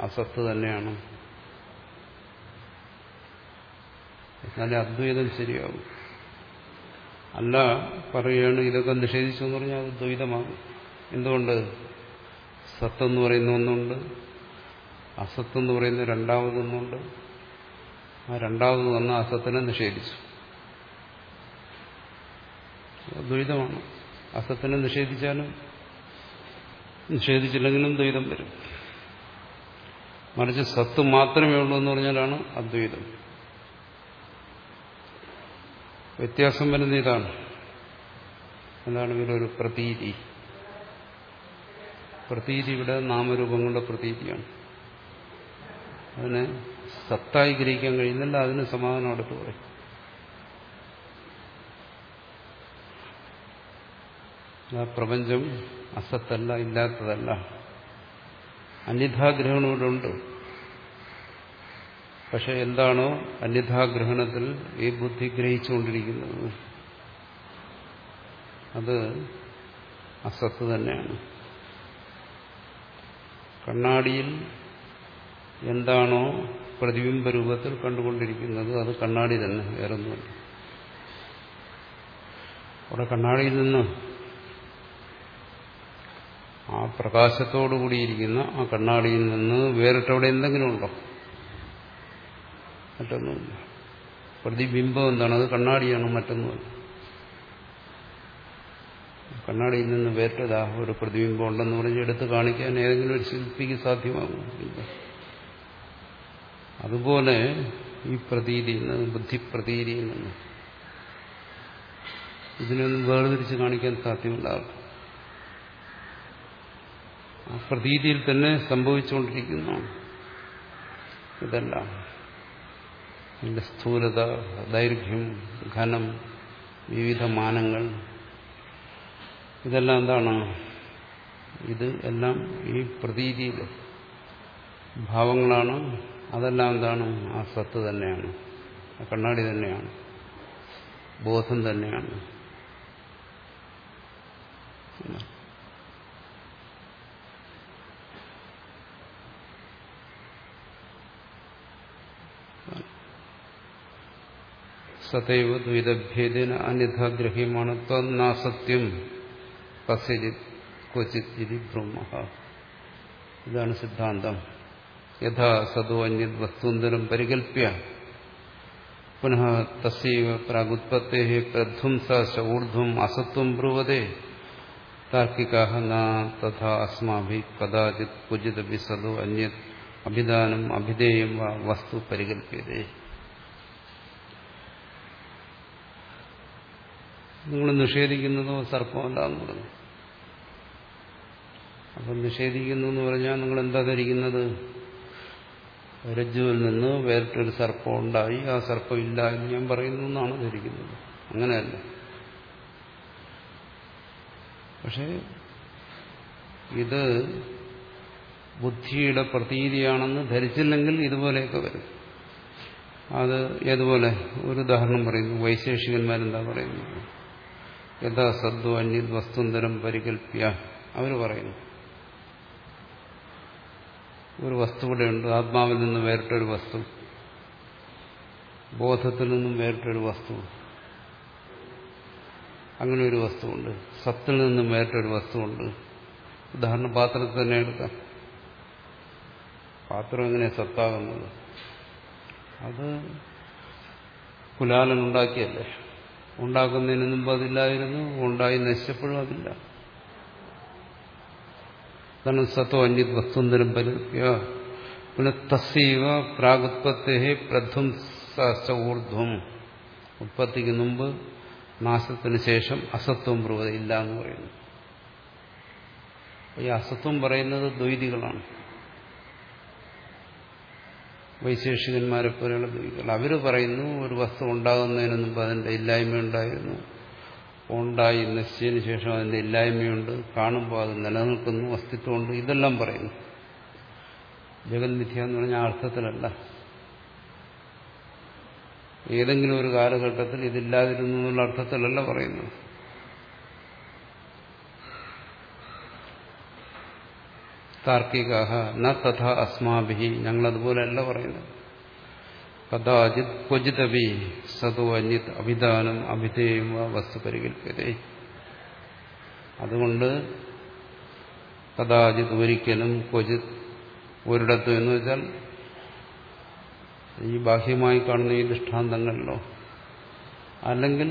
അസത്ത് തന്നെയാണ്. എന്നാലേ അദ്വൈതം ശരിയാകും അല്ല പറയുകയാണ് ഇതൊക്കെ നിഷേധിച്ചു എന്ന് പറഞ്ഞാൽ അത് ദ്വൈതമാകും എന്തുകൊണ്ട്? എന്ന് പറയുന്ന ഒന്നുണ്ട് എന്ന് പറയുന്ന രണ്ടാമതൊന്നുണ്ട്. ആ രണ്ടാമത് വന്ന അസത്തിനെ നിഷേധിച്ചു. ദ്വൈതമാണ്. അസത്തിനെ നിഷേധിച്ചാലും നിഷേധിച്ചില്ലെങ്കിലും ദ്വൈതം വരും. മറിച്ച് സത്ത് മാത്രമേ ഉള്ളൂ എന്ന് പറഞ്ഞാലാണ് അദ്വൈതം വ്യത്യാസം വരുന്ന ഇതാണ്. എന്താണ് ഇവരൊരു പ്രതീതി? പ്രതീതി ഇവിടെ നാമരൂപങ്ങളുടെ പ്രതീതിയാണ്. അതിനെ സത്തായി ഗ്രഹിക്കാൻ കഴിയുന്നില്ല അതിന് സമാധാനം അടുത്ത് പറയും. പ്രപഞ്ചം അസത്തല്ല ഇല്ലാത്തതല്ല. ഉണ്ട് പക്ഷെ എന്താണോ അന്യഥാഗ്രഹണത്തിൽ ഈ ബുദ്ധി ഗ്രഹിച്ചുകൊണ്ടിരിക്കുന്നത്. അത് അസത്ത് തന്നെയാണ്. കണ്ണാടിയിൽ എന്താണോ പ്രതിബിംബ രൂപത്തിൽ കണ്ടുകൊണ്ടിരിക്കുന്നത് അത് കണ്ണാടി തന്നെ വേറൊന്നുമില്ല. അവിടെ കണ്ണാടിയിൽ നിന്ന് ആ പ്രകാശത്തോടു കൂടിയിരിക്കുന്ന ആ കണ്ണാടിയിൽ നിന്ന് വേറിട്ടവിടെ എന്തെങ്കിലും ഉണ്ടോ മറ്റൊന്നുമില്ല. പ്രതിബിംബം എന്താണ്? അത് കണ്ണാടിയാണ് മറ്റൊന്നുമല്ല. കണ്ണാടിയിൽ നിന്ന് വേറിട്ടതാ ഒരു പ്രതിബിംബം ഉണ്ടെന്ന് പറഞ്ഞ് എടുത്ത് കാണിക്കാൻ ഏതെങ്കിലും ഒരു ശില്പിക്ക് സാധ്യമാകും അതുപോലെ ഈ പ്രതീതിയിൽ നിന്ന് ബുദ്ധിപ്രതീതിയിൽ നിന്ന് ഇതിനൊന്നും വേർതിരിച്ച് കാണിക്കാൻ സാധ്യമുണ്ടാകും ആ പ്രതീതിയിൽ തന്നെ സംഭവിച്ചുകൊണ്ടിരിക്കുന്നതാണ്. ഇതെല്ലാം. അതിന്റെ സ്ഥൂലത ദൈർഘ്യം ഘനം വിവിധ മാനങ്ങൾ ഇതെല്ലാം എന്താണ്? ഇത് എല്ലാം ഈ പ്രതീതിയിൽ ഭാവങ്ങളാണ്. അതെല്ലാം എന്താണ്? ആ സത്ത് തന്നെയാണ്. ആ കണ്ണാടി തന്നെയാണ്. ബോധം തന്നെയാണ്. സതൈവ ദ്വൈതഭേദന അന്യഥാഗ്രഹ്യമാണ് തന്നാസത്യം കസ്യജിത് ക്വചിത് ഇതി ബ്രഹ്മ. ഇതാണ് സിദ്ധാന്തം. യഥാ സതോ അന്യത് വസ്തുന്തരം പരികല്പ്യ പുനഃ തസ്യവ പ്രാഗുത്പത്തേ പ്രധ്വംസ ഊർധ്വം അസത്വം ബ്രുവതേ. താർക്കികാ തഥാ അസ്മാഭി കഥാചിത് ക്വചിദപി സതോ അന്യത് അഭിദാനം അഭിധേയം വസ്തു പരികല്പ്യതേ നിങ്ങൾ നിഷേധിക്കുന്നതോ സർപ്പമല്ല എന്ന് പറഞ്ഞു. അപ്പം നിഷേധിക്കുന്നു എന്ന് പറഞ്ഞാൽ നിങ്ങൾ എന്താ ധരിക്കുന്നത്? രജ്ജുവിൽ നിന്ന് വേറിട്ടൊരു സർപ്പം ഉണ്ടായി ആ സർപ്പം ഇല്ല എന്ന് ഞാൻ പറയുന്നു എന്നാണ് ധരിക്കുന്നത്. അങ്ങനെയല്ല. പക്ഷേ ഇത് ബുദ്ധിയുടെ പ്രതീതിയാണെന്ന് ധരിച്ചില്ലെങ്കിൽ ഇതുപോലെയൊക്കെ വരും. അത് ഏതുപോലെ? ഒരു ഉദാഹരണം പറയുന്നു. വൈശേഷികന്മാരെന്താ പറയുന്നത്? യഥാ സദ്വ അന്യത് വസ്തുന്തരം പരികല്പ്യ അവർ പറയുന്നു. ഒരു വസ്തു ഇവിടെ ഉണ്ട്. ആത്മാവിൽ നിന്ന് വേറിട്ടൊരു വസ്തു. ബോധത്തിൽ നിന്നും വേറിട്ടൊരു വസ്തു. അങ്ങനെ ഒരു വസ്തുവുണ്ട് സത്തിൽ നിന്നും വേറിട്ടൊരു വസ്തുവുണ്ട് ഉദാഹരണം പാത്രത്തിൽ തന്നെ എടുക്കാം. പാത്രം എങ്ങനെ സത്താകുന്നത്? അത് കുലാലൻ ഉണ്ടാക്കിയല്ലേ? ഉണ്ടാക്കുന്നതിന് മുമ്പ് അതില്ലായിരുന്നു ഉണ്ടായി നശിച്ചപ്പോഴും അതില്ല. അതാണ് സത്വം അന്യത് വസ്തുന്തരം പരിപ്യ പിന്നെ തസീവ പ്രാഗുത്പത്തേ പ്രധ്വംസ ഊർധ്വം. ഉത്പത്തിക്ക് മുമ്പ് നാശത്തിന് ശേഷം അസത്വം പ്രവത ഇല്ല എന്ന് പറയുന്നു. ഈ അസത്വം പറയുന്നത് ദ്വൈതികളാണ്. വൈശേഷികന്മാരെ പോലെയുള്ള ദ്വൈതികൾ അവർ പറയുന്നു ഒരു വസ്തു ഉണ്ടാകുന്നതിന് മുമ്പ് അതിന്റെ ഇല്ലായ്മ ഉണ്ടായിരുന്നു. ഉണ്ടായി നശിച്ചതിന് ശേഷം അതിന്റെ ഇല്ലായ്മയുണ്ട്. കാണുമ്പോൾ അത് നിലനിൽക്കുന്നു അസ്തിത്വമുണ്ട്. ഇതെല്ലാം പറയുന്നു. ജഗന്മിഥ്യ എന്ന് പറഞ്ഞ അർത്ഥത്തിലല്ല. ഏതെങ്കിലും ഒരു കാലഘട്ടത്തിൽ ഇതില്ലാതിരുന്നു എന്നുള്ള അർത്ഥത്തിലല്ല പറയുന്നത്. താർക്കിക ന തഥ അസ്മാഭി ഞങ്ങളതുപോലെയല്ല പറയുന്നത്. കഥാചിത് ക്വചിതപി സതു അന്യത് അഭിദാനം അഭിധേയം വസ്തു പരികല്പതേ അതുകൊണ്ട് കഥാചിത് ഒരിക്കലും ക്വചിത് ഒരിടത്ത് എന്ന് വെച്ചാൽ ഈ ബാഹ്യമായി കാണുന്ന ഈ ദൃഷ്ടാന്തങ്ങളിലോ അല്ലെങ്കിൽ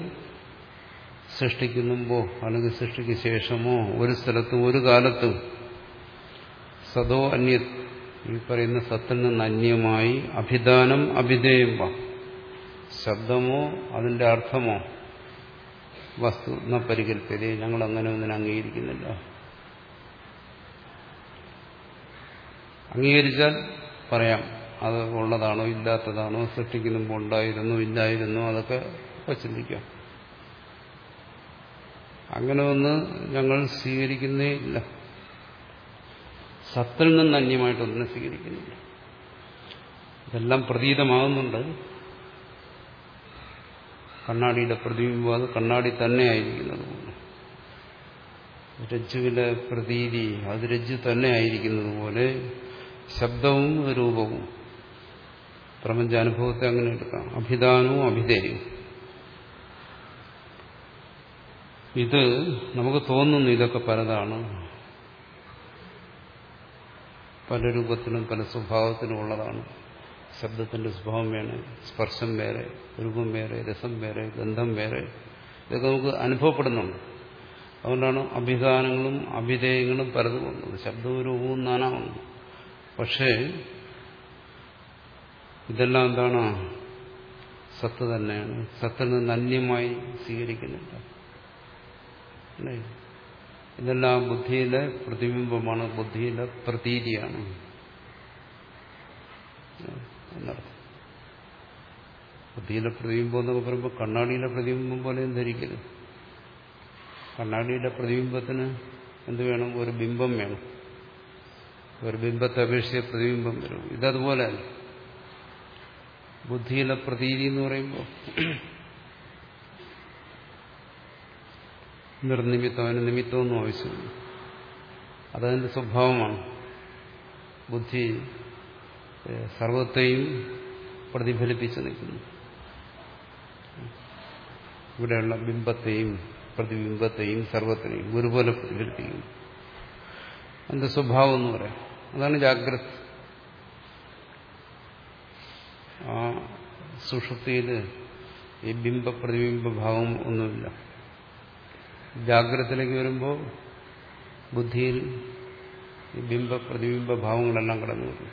സൃഷ്ടിക്കുന്നുമ്പോ അല്ലെങ്കിൽ സൃഷ്ടിക്ക് ശേഷമോ ഒരു സ്ഥലത്തും ഒരു കാലത്തും സതോ അന്യ ഈ പറയുന്ന സത്തിൽ നിന്ന് അന്യമായി അഭിദാനം അഭിധേയം ശബ്ദമോ അതിന്റെ അർത്ഥമോ വസ്തു എന്ന പരികല്പതയെ ഞങ്ങൾ അങ്ങനെ ഒന്നിനെ അംഗീകരിക്കുന്നില്ല. അംഗീകരിച്ചാൽ പറയാം. അത് ഉള്ളതാണോ ഇല്ലാത്തതാണോ സൃഷ്ടിക്കുമ്പോൾ ഉണ്ടായിരുന്നു ഇല്ലായിരുന്നു അതൊക്കെ ചിന്തിക്കാം. അങ്ങനെ ഒന്ന് ഞങ്ങൾ സ്വീകരിക്കുന്നേ ഇല്ല. സത്തിൽ നിന്ന് അന്യമായിട്ടൊന്നിനെ സ്വീകരിക്കുന്നില്ല. ഇതെല്ലാം പ്രതീതമാകുന്നുണ്ട്. കണ്ണാടിയുടെ പ്രതിബിംബം അത് കണ്ണാടി തന്നെ ആയിരിക്കുന്നത് രജ്ജുവിന്റെ പ്രതീതി അത് രജ്ജു തന്നെ ആയിരിക്കുന്നത് പോലെ ശബ്ദവും രൂപവും. പ്രപഞ്ചാനുഭവത്തെ അങ്ങനെ എടുക്കാം. അഭിദാനവും അഭിധേയവും. ഇത് നമുക്ക് തോന്നുന്നു ഇതൊക്കെ പലതാണ്. പല രൂപത്തിനും പല സ്വഭാവത്തിനും ഉള്ളതാണ്. ശബ്ദത്തിന്റെ സ്വഭാവം വേറെ സ്പർശം വേറെ രൂപം വേറെ രസം വേറെ ഗന്ധം വേറെ. ഇതൊക്കെ നമുക്ക് അനുഭവപ്പെടുന്നുണ്ട്. അതുകൊണ്ടാണ് അഭിധാനങ്ങളും അഭിധേയങ്ങളും പലതും വന്നത് ശബ്ദവും രൂപവും നാനാവുന്നു പക്ഷേ ഇതെല്ലാം എന്താണ്? സത്ത് തന്നെയാണ്. സത്തിൽ നിന്ന് അന്യമായി സ്വീകരിക്കുന്നില്ല ഇതെല്ലാം ബുദ്ധിയിലെ പ്രതിബിംബമാണ് ബുദ്ധിയിലെ പ്രതീതിയാണ്. ബുദ്ധിയിലെ പ്രതിബിംബം എന്നൊക്കെ പറയുമ്പോൾ കണ്ണാടിയിലെ പ്രതിബിംബം പോലെയും ധരിക്കരുത് കണ്ണാടിയുടെ പ്രതിബിംബത്തിന് എന്ത് വേണം? ഒരു ബിംബം വേണം. ഒരു ബിംബത്തെ അപേക്ഷിച്ച് പ്രതിബിംബം വരും. ഇതതുപോലെ ബുദ്ധിയിലെ പ്രതീതി എന്ന് പറയുമ്പോൾ നിർനിമിത്തം അതിന് നിമിത്തമൊന്നും ആവശ്യമില്ല അതതിന്റെ സ്വഭാവമാണ്. ബുദ്ധി സർവത്തെയും പ്രതിഫലിപ്പിച്ച് നിൽക്കുന്നു. ഇവിടെയുള്ള ബിംബത്തെയും പ്രതിബിംബത്തെയും സർവത്തിനെയും ഒരുപോലെ പ്രതിഫലിപ്പിക്കുന്നു. അതിന്റെ സ്വഭാവം എന്ന് പറയാം. അതാണ് ജാഗ്രത. ആ സുഷുപ്തിയിൽ ഈ ബിംബ പ്രതിബിംബ ഭാവം ഒന്നുമില്ല. ജാഗ്രതത്തിലേക്ക് വരുമ്പോൾ ബുദ്ധിയിൽ ബിംബ പ്രതിബിംബ ഭാവങ്ങളെല്ലാം കടന്നു വരും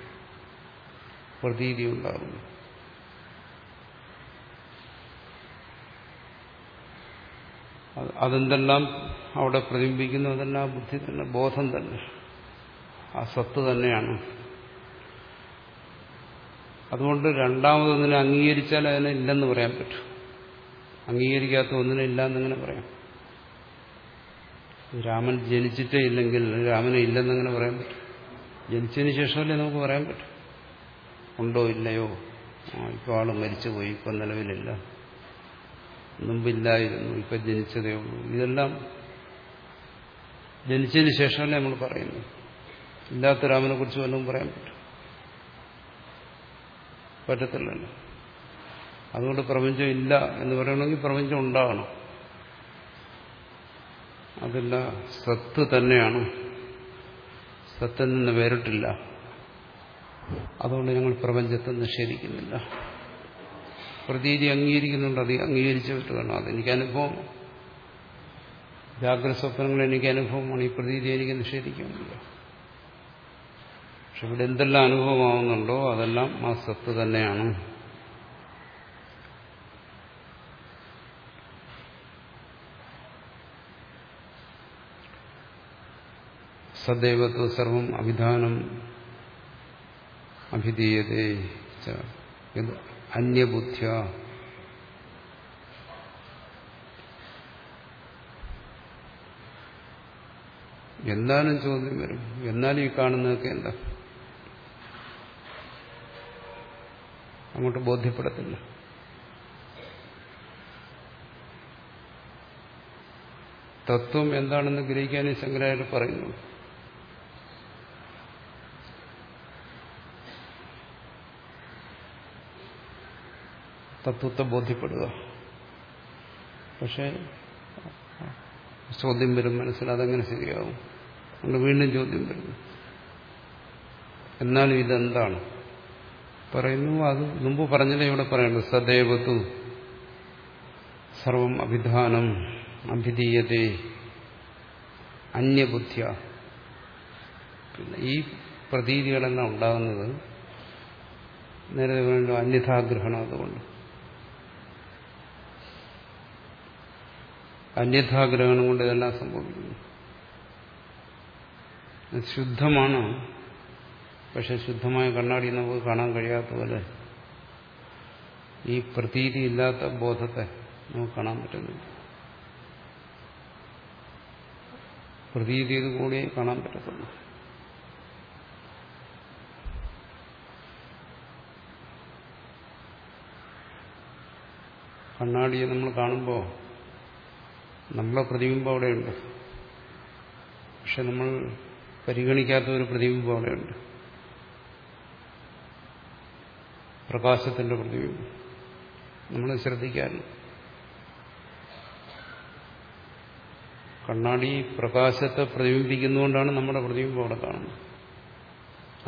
പ്രതീതി ഉണ്ടാകുന്നു. അതെന്തെല്ലാം അവിടെ പ്രതിബിംബിക്കുന്നു അതെല്ലാം ബുദ്ധി തന്നെ ബോധം തന്നെ ആ സത്ത് തന്നെയാണ്. അതുകൊണ്ട് രണ്ടാമതൊന്നിനെ അംഗീകരിച്ചാൽ അതിനെ ഇല്ലെന്ന് പറയാൻ പറ്റും. അംഗീകരിക്കാത്ത ഒന്നിനെ ഇല്ല എന്നിങ്ങനെ പറയാം? രാമൻ ജനിച്ചിട്ടേ ഇല്ലെങ്കിൽ രാമനെ ഇല്ലെന്നെങ്ങനെ പറയാൻ പറ്റും. ജനിച്ചതിന് ശേഷമല്ലേ നമുക്ക് പറയാൻ പറ്റും. ഉണ്ടോ ഇല്ലയോ? ഇപ്പോൾ ആൾ മരിച്ചുപോയി ഇപ്പം നിലവിലില്ല. മുമ്പില്ലായിരുന്നു ഇപ്പം ജനിച്ചതേ ഉള്ളൂ. ഇതെല്ലാം ജനിച്ചതിന് ശേഷമല്ലേ നമ്മൾ പറയുന്നു ഇല്ലാത്ത രാമനെ കുറിച്ച് വല്ലതും പറയാൻ പറ്റും. പറ്റത്തില്ലല്ലോ. അതുകൊണ്ട് പ്രപഞ്ചം ഇല്ല എന്ന് പറയണമെങ്കിൽ പ്രപഞ്ചം ഉണ്ടാകണം. അതല്ല. സത്ത് തന്നെയാണ്. സത്തിൽ നിന്ന് വേറിട്ടില്ല. അതുകൊണ്ട് ഞങ്ങൾ പ്രപഞ്ചത്തെ നിഷേധിക്കുന്നില്ല. പ്രതീതി അംഗീകരിക്കുന്നുണ്ട്. അത് അംഗീകരിച്ചു പറ്റുകയാണ് അതെനിക്ക് അനുഭവം. ജാഗ്രത സ്വപ്നങ്ങൾ എനിക്ക് അനുഭവമാണ്. ഈ പ്രതീതി എനിക്ക് നിഷേധിക്കുന്നില്ല. പക്ഷെ ഇവിടെ എന്തെല്ലാം അനുഭവമാവുന്നുണ്ടോ? അതെല്ലാം ആ സത്ത് തന്നെയാണ്. സദൈവത്വ സർവം അഭിധാനം അഭിധീയതേ അന്യബുദ്ധ്യ. എന്നാലും ചോദ്യം വരും. എന്നാലും ഈ കാണുന്നതൊക്കെ എന്താ? അങ്ങോട്ട് ബോധ്യപ്പെടത്തില്ല. തത്വം എന്താണെന്ന് ഗ്രഹിക്കാൻ ഈ ശങ്കരാചാര്യ പറയുന്നു തത്വത്തെ ബോധ്യപ്പെടുക. പക്ഷേ ചോദ്യം വരും മനസ്സിൽ അതെങ്ങനെ ശരിയാവും. അതുകൊണ്ട് വീണ്ടും ചോദ്യം വരുന്നു എന്നാലും ഇതെന്താണ്? പറയുന്നു അത് മുമ്പ് പറഞ്ഞതേ ഇവിടെ പറയുന്നത് സദൈവത്തു സർവം അഭിധാനം അഭിധീയതേ അന്യബുദ്ധ്യ. പിന്നെ ഈ പ്രതീതികളെല്ലാം ഉണ്ടാകുന്നത്? നേരത്തെ വേണ്ട അന്യഥാഗ്രഹണം അതുകൊണ്ട്. അന്യഥാഗ്രഹണം കൊണ്ട് ഇതെല്ലാം സംഭവിക്കുന്നു. ശുദ്ധമാണ്. പക്ഷെ ശുദ്ധമായ കണ്ണാടി നമുക്ക് കാണാൻ കഴിയാത്ത പോലെ ഈ പ്രതീതി ഇല്ലാത്ത ബോധത്തെ നമുക്ക് കാണാൻ പറ്റുന്നില്ല. പ്രതീതിയത് കൂടി കാണാൻ പറ്റത്തുള്ളൂ. കണ്ണാടിയെ നമ്മൾ കാണുമ്പോൾ നമ്മളെ പ്രതിബിംബം അവിടെയുണ്ട്. പക്ഷെ നമ്മൾ പരിഗണിക്കാത്ത ഒരു പ്രതിബിംബം അവിടെയുണ്ട്. പ്രകാശത്തിന്റെ പ്രതിബിംബം. നമ്മൾ ശ്രദ്ധിക്കാറില്ല കണ്ണാടി പ്രകാശത്തെ പ്രതിബിംബിക്കുന്നതുകൊണ്ടാണ് നമ്മുടെ പ്രതിബിംബം അവിടെ കാണുന്നത്.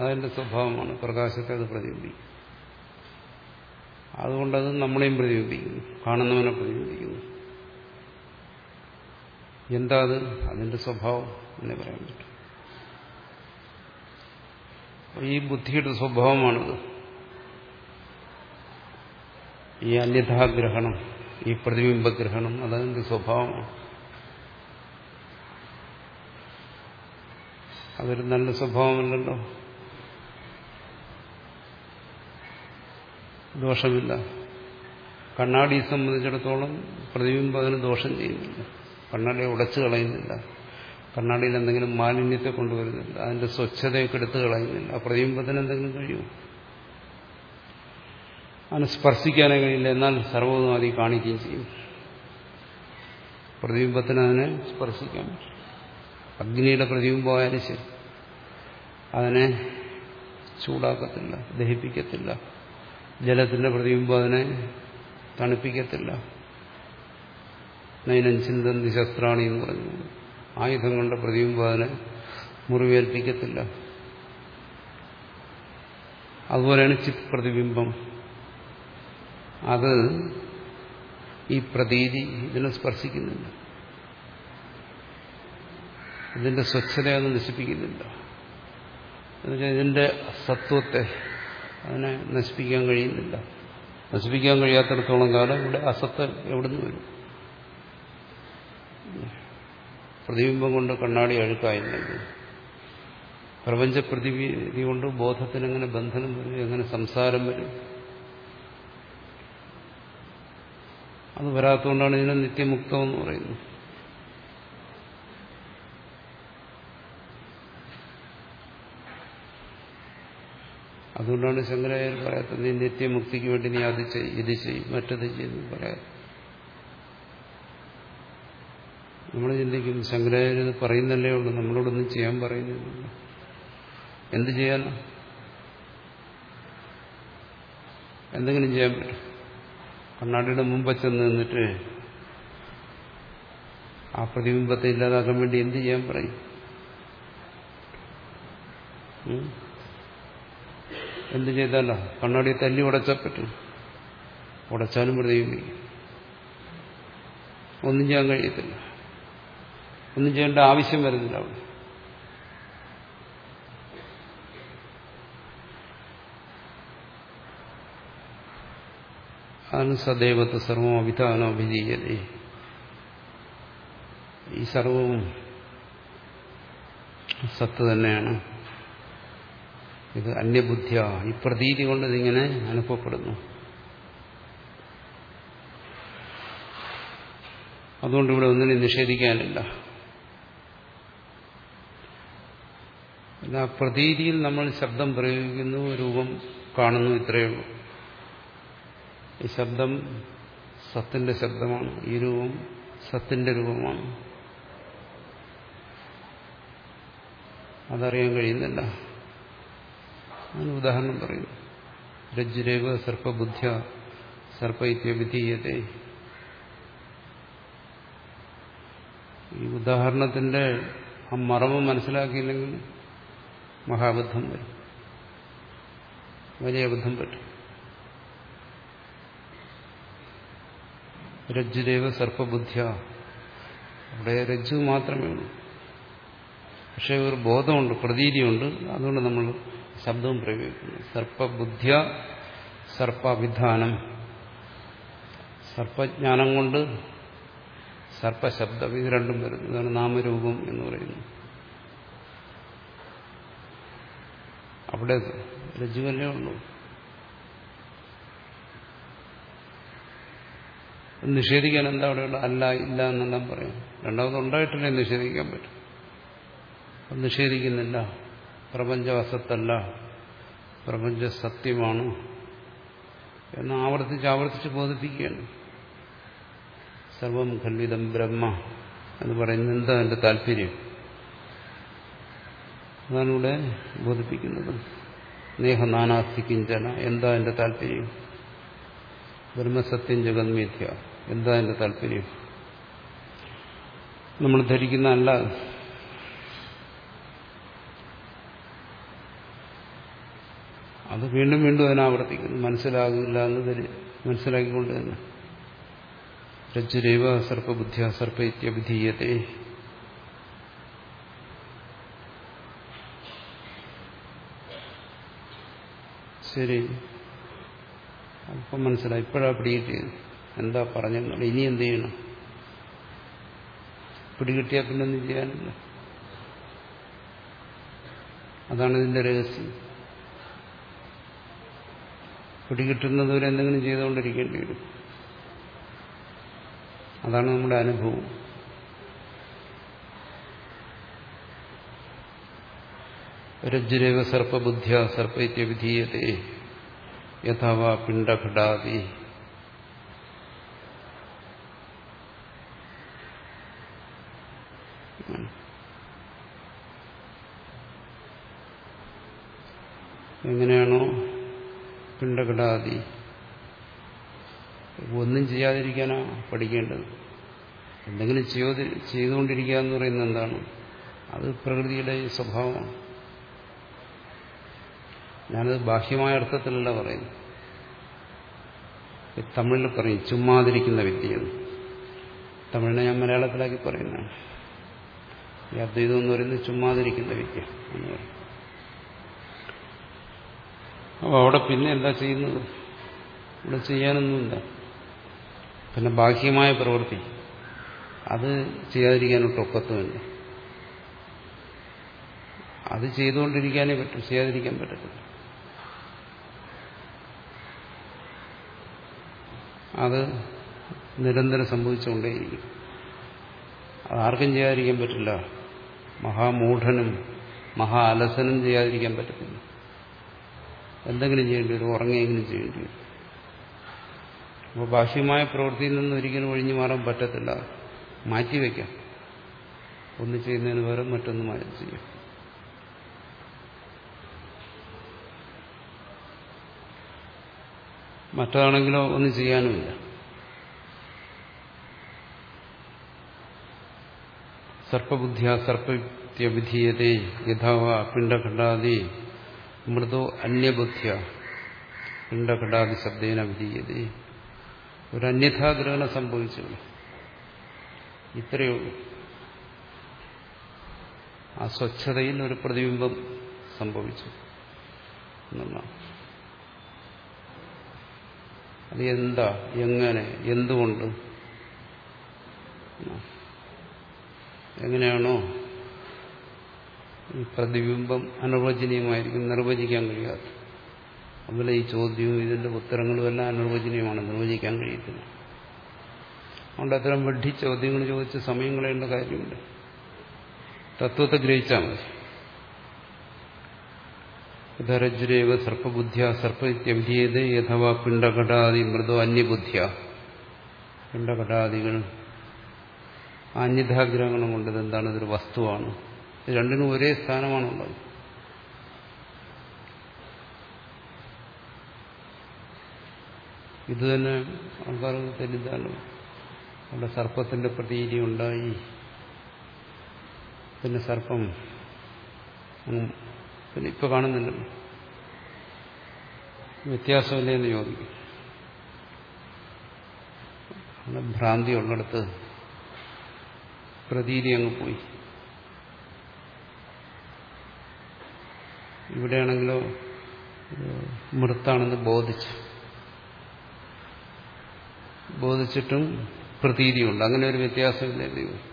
അതിന്റെ സ്വഭാവമാണ്. പ്രകാശത്തെ അത് പ്രതിബിംബിക്കും. അതുകൊണ്ടത് നമ്മളെയും പ്രതിബിംബിക്കുന്നു. കാണുന്നവനെ പ്രതിബിംബിക്കുന്നു. എന്താ അത് അതിന്റെ സ്വഭാവം എന്നേ പറയാൻ പറ്റും. ഈ ബുദ്ധിയുടെ സ്വഭാവമാണിത്. ഈ അന്യഥാഗ്രഹണം ഈ പ്രതിബിംബഗ്രഹണം അതതിന്റെ സ്വഭാവമാണ്. അതൊരു നല്ല സ്വഭാവമല്ലല്ലോ. ദോഷമില്ല. കണ്ണാടിയെ സംബന്ധിച്ചിടത്തോളം പ്രതിബിംബം അതിന് ദോഷം ചെയ്യുന്നില്ല. കണ്ണാടിയെ ഉടച്ചു കളയുന്നില്ല. കണ്ണാടിയിൽ എന്തെങ്കിലും മാലിന്യത്തെ കൊണ്ടുവരുന്നില്ല. അതിന്റെ സ്വച്ഛതയൊക്കെ എടുത്തു കളയുന്നില്ല. ആ പ്രതിബിംബത്തിന് എന്തെങ്കിലും കഴിയും അതിന് സ്പർശിക്കാനേ കഴിയില്ല. എന്നാൽ സർവതും അതി കാണിക്കുകയും ചെയ്യും. പ്രതിബിംബത്തിന് അതിനെ സ്പർശിക്കാൻ അഗ്നിയുടെ പ്രതിബിംബമായാലും ശരി. അതിനെ ചൂടാക്കത്തില്ല ദഹിപ്പിക്കത്തില്ല. ജലത്തിന്റെ പ്രതിബിംബം അതിനെ തണുപ്പിക്കത്തില്ല. നൈനം ചിന്തന്തി ശസ്ത്രാണി എന്ന് പറഞ്ഞു. ആയുധം കൊണ്ട് പ്രതിബിംബം അതിനെ മുറിവേൽപ്പിക്കത്തില്ല. അതുപോലെയാണ് ചിത് പ്രതിബിംബം അത് ഈ പ്രതീതി ഇതിനെ സ്പർശിക്കുന്നില്ല. ഇതിന്റെ സ്വച്ഛതയൊന്നും നശിപ്പിക്കുന്നില്ല. എന്നുവെച്ചാൽ ഇതിന്റെ സത്വത്തെ അതിനെ നശിപ്പിക്കാൻ കഴിയുന്നില്ല. നശിപ്പിക്കാൻ കഴിയാത്തിടത്തോളം കാലം ഇവിടെ അസത്ത് എവിടുന്ന് വരും? പ്രതിബിംബം കൊണ്ട് കണ്ണാടി അഴുക്കായില്ലെങ്കിൽ പ്രപഞ്ച പ്രതിവിധി കൊണ്ട് ബോധത്തിന് എങ്ങനെ ബന്ധനം വരും എങ്ങനെ സംസാരം വരും. അത് വരാത്തതുകൊണ്ടാണ് ഇതിനെ നിത്യമുക്തം എന്ന് പറയുന്നത്. അതുകൊണ്ടാണ് ശങ്കരാചാര്യ പറയാത്തത് നീ നിത്യമുക്തിക്ക് വേണ്ടി നീ അത് ചെയ്യും ഇത് ചെയ്യും മറ്റത് ചെയ്യുന്നു പറയാം നമ്മൾ ചിന്തിക്കും ശങ്കരാചാര്യ പറയുന്നല്ലേ ഉള്ളൂ നമ്മളോടൊന്നും ചെയ്യാൻ പറയുന്നില്ല. എന്ത് ചെയ്യാൻ? എന്തെങ്കിലും ചെയ്യാൻ പറ്റും. കണ്ണാടിയുടെ മുമ്പ് ചെന്ന് നിന്നിട്ട് ആ പ്രതിബിംബത്തെ ഇല്ലാതാക്കാൻ വേണ്ടി എന്ത് ചെയ്യാൻ പറയും? എന്ത് ചെയ്താലോ? കണ്ണാടി തല്ലി ഉടച്ചാൽ പറ്റും. ഉടച്ചാലും പ്രതിബിംബിക്കും. ഒന്നും ചെയ്യാൻ കഴിയത്തില്ല. ഒന്നും ചെയ്യേണ്ട ആവശ്യം വരുന്നില്ല അവിടെ. അതാണ് സദൈവത്ത് സർവം അഭിധാനം അഭിധീയതേ ഈ സർവവും സത്ത് തന്നെയാണ്. ഇത് അന്യബുദ്ധിയ. ഈ പ്രതീതി കൊണ്ട് ഇതിങ്ങനെ അനുഭവപ്പെടുന്നു. അതുകൊണ്ട് ഇവിടെ ഒന്നിനെ നിഷേധിക്കാനില്ല. ആ പ്രതീതിയിൽ നമ്മൾ ശബ്ദം പ്രയോഗിക്കുന്നു രൂപം കാണുന്നു ഇത്രയേ ഉള്ളൂ. ഈ ശബ്ദം സത്തിന്റെ ശബ്ദമാണ്. ഈ രൂപം സത്തിന്റെ രൂപമാണ്. അതറിയാൻ കഴിയുന്നില്ല. അതിന് ഉദാഹരണം പറയുന്നു. രജ്ജുരേവ സർപ്പബുദ്ധ്യ സർപ്പൈത്യവിധീയത്തെ ഈ ഉദാഹരണത്തിന്റെ ആ മറവ് മനസ്സിലാക്കിയില്ലെങ്കിൽ മഹാബദ്ധം വരും. വലിയ ബുദ്ധം പറ്റും. രജ്ജുരേവ സർപ്പബുദ്ധ്യ. അവിടെ രജ്ജു മാത്രമേ ഉള്ളൂ. പക്ഷെ ഒരു ബോധമുണ്ട് പ്രതീതിയുണ്ട്. അതുകൊണ്ട് നമ്മൾ ശബ്ദവും പ്രയോഗിക്കുന്നു. സർപ്പബുദ്ധ്യ സർപ്പവിധാനം. സർപ്പജ്ഞാനം കൊണ്ട് സർപ്പശബ്ദം ഇത് രണ്ടും വരുന്നു. ഇതാണ് നാമരൂപം എന്ന് പറയുന്നത് അവിടെ രജ്ജുവല്ലേ ഉള്ളൂ. നിഷേധിക്കാൻ എന്താ അവിടെയുള്ള അല്ല ഇല്ല എന്നെല്ലാം പറയും. രണ്ടാമത് ഉണ്ടായിട്ടില്ലേ നിഷേധിക്കാൻ പറ്റും. നിഷേധിക്കുന്നില്ല. പ്രപഞ്ചവസത്തല്ല പ്രപഞ്ച സത്യമാണ് എന്ന് ആവർത്തിച്ച് ആവർത്തിച്ച് ബോധിപ്പിക്കുകയാണ്. സർവം ഖണ്ഡിതം ബ്രഹ്മ എന്ന് പറയുന്നത് എന്താ എന്റെ താല്പര്യം? അതാണ് ഇവിടെ ബോധിപ്പിക്കുന്നത് നേഹനാനാസ്തി കിഞ്ചന എന്താ എന്റെ താല്പര്യം? ബ്രഹ്മസത്യം ജഗന്മേധ്യ എന്താ എന്റെ താല്പര്യം? നമ്മൾ ധരിക്കുന്ന അല്ല. അത് വീണ്ടും വീണ്ടും അതിനാവർത്തിക്കുന്നു. മനസ്സിലാകില്ല എന്ന് മനസ്സിലാക്കിക്കൊണ്ട് തന്നെ. രജ്ജുരൈവ സർപ്പ സർപ്പൈത്യഭിധീയത്തെ ശരി. അപ്പം മനസ്സിലായി. ഇപ്പോഴാ പിടികിട്ടിയത് എന്താ പറഞ്ഞു ഇനി എന്ത് ചെയ്യണം? പിടികിട്ടിയാൽ പിന്നെ ഒന്നും ചെയ്യാനില്ല. അതാണ് ഇതിന്റെ രഹസ്യം. പിടികിട്ടുന്നതുവരെ എന്തെങ്കിലും ചെയ്തുകൊണ്ടിരിക്കേണ്ടി വരും. അതാണ് നമ്മുടെ അനുഭവം. രജ്ജുരേവ സർപ്പബുദ്ധ്യ സർപ്പൈത്യവിധീയത്തെ യഥാവാ പിണ്ടഘടാതി എങ്ങനെയാണോ പിണ്ടഘടാതി ഒന്നും ചെയ്യാതിരിക്കാനാ പഠിക്കേണ്ടത്. എന്തെങ്കിലും ചെയ്ത് ചെയ്തുകൊണ്ടിരിക്കുക എന്ന് പറയുന്നത് എന്താണ്? അത് പ്രകൃതിയുടെ സ്വഭാവമാണ്. ഞാനത് ബാഹ്യമായ അർത്ഥത്തിലല്ല പറയുന്നു തമിഴിൽ പറയും ചുമ്മാതിരിക്കുന്ന വിദ്യയാണ് തമിഴിനെ ഞാൻ മലയാളത്തിലാക്കി പറയുന്നതാണ്. ഈ അദ്വൈതം എന്ന് പറയുന്നത് ചുമ്മാതിരിക്കുന്ന വിദ്യ എന്ന് പറയും. അപ്പോൾ അവിടെ പിന്നെ എന്താ ചെയ്യുന്നത്? ഇവിടെ ചെയ്യാനൊന്നുമില്ല. പിന്നെ ബാഹ്യമായ പ്രവൃത്തി. അത് ചെയ്യാതിരിക്കാനൊട്ട് ഒക്കത്തുമില്ല. അത് ചെയ്തുകൊണ്ടിരിക്കാനേ പറ്റും ചെയ്യാതിരിക്കാൻ പറ്റത്തില്ല. അത് നിരന്തരം സംഭവിച്ചുകൊണ്ടേയിരിക്കും. അതാർക്കും ചെയ്യാതിരിക്കാൻ പറ്റില്ല. മഹാമൂഢനും മഹാ അലസനും ചെയ്യാതിരിക്കാൻ പറ്റത്തില്ല. എന്തെങ്കിലും ചെയ്യേണ്ടി വരും ഉറങ്ങിയെങ്കിലും ചെയ്യേണ്ടി വരും. അപ്പോൾ ബാഹ്യമായ പ്രവൃത്തിയിൽ നിന്ന് ഒരിക്കലും ഒഴിഞ്ഞു മാറാൻ പറ്റത്തില്ല. മാറ്റിവെക്കാം. ഒന്ന് ചെയ്യുന്നതിന് പകരം മറ്റൊന്ന് മാറ്റി ചെയ്യാം. മറ്റതാണെങ്കിലോ ഒന്നും ചെയ്യാനുമില്ല. സർപ്പബുദ്ധിയ സർപ്പവിധീയതേ യഥാവ പിണ്ടഘടാദി മൃദോ അന്യബുദ്ധിയ പിണ്ടഘടാദി ശബ്ദേന വിധീയതേ. ഒരു അന്യഥാഗ്രഹണം സംഭവിച്ചു ഇത്രയേ ആ സ്വച്ഛതയിൽ ഒരു പ്രതിബിംബം സംഭവിച്ചു. എന്നുള്ളതാണ് അത് എന്താ? എങ്ങനെ? എന്തുകൊണ്ട്? എങ്ങനെയാണോ? ഈ പ്രതിബിംബം അനിർവചനീയമായിരിക്കും നിർവചിക്കാൻ കഴിയാത്ത. അതുപോലെ ഈ ചോദ്യവും ഇതിന്റെ ഉത്തരങ്ങളും എല്ലാം അനിർവചനീയമാണ് നിർവചിക്കാൻ കഴിയത്തില്ല. അതുകൊണ്ട് അത്തരം വെഡ്ഢി ചോദ്യങ്ങൾ ചോദിച്ച് സമയം കളയേണ്ട കാര്യമില്ല. തത്വത്തെ ഗ്രഹിച്ചാൽ മതി. ധരജ്രേവ സർപ്പബുദ്ധ്യ സർപ്പവിദ്യത് യഥവാ പിണ്ടഘടാദി മൃദോ അന്യബുദ്ധ്യ. പിണ്ടഘടാദികൾ അന്യഥാഗ്രഹണം കൊണ്ടത് എന്താണ് ഇതൊരു വസ്തുവാണ്. രണ്ടിനും ഒരേ സ്ഥാനമാണുള്ളത് ഇത് തന്നെ ആൾക്കാർക്ക് തെറ്റിദ്ധാരണ. അവിടെ സർപ്പത്തിന്റെ പ്രതീതി ഉണ്ടായി. പിന്നെ സർപ്പം പിന്നെ ഇപ്പൊ കാണുന്നില്ലല്ലോ വ്യത്യാസമില്ലേ എന്ന് ചോദിക്കും. ഭ്രാന്തി ഉള്ളിടത്ത് പ്രതീതി അങ്ങ് പോയി. ഇവിടെയാണെങ്കിലോ മൃത്താണെന്ന് ബോധിച്ചു. ബോധിച്ചിട്ടും പ്രതീതിയുണ്ട്. അങ്ങനെ ഒരു വ്യത്യാസമില്ലേ ദൈവം?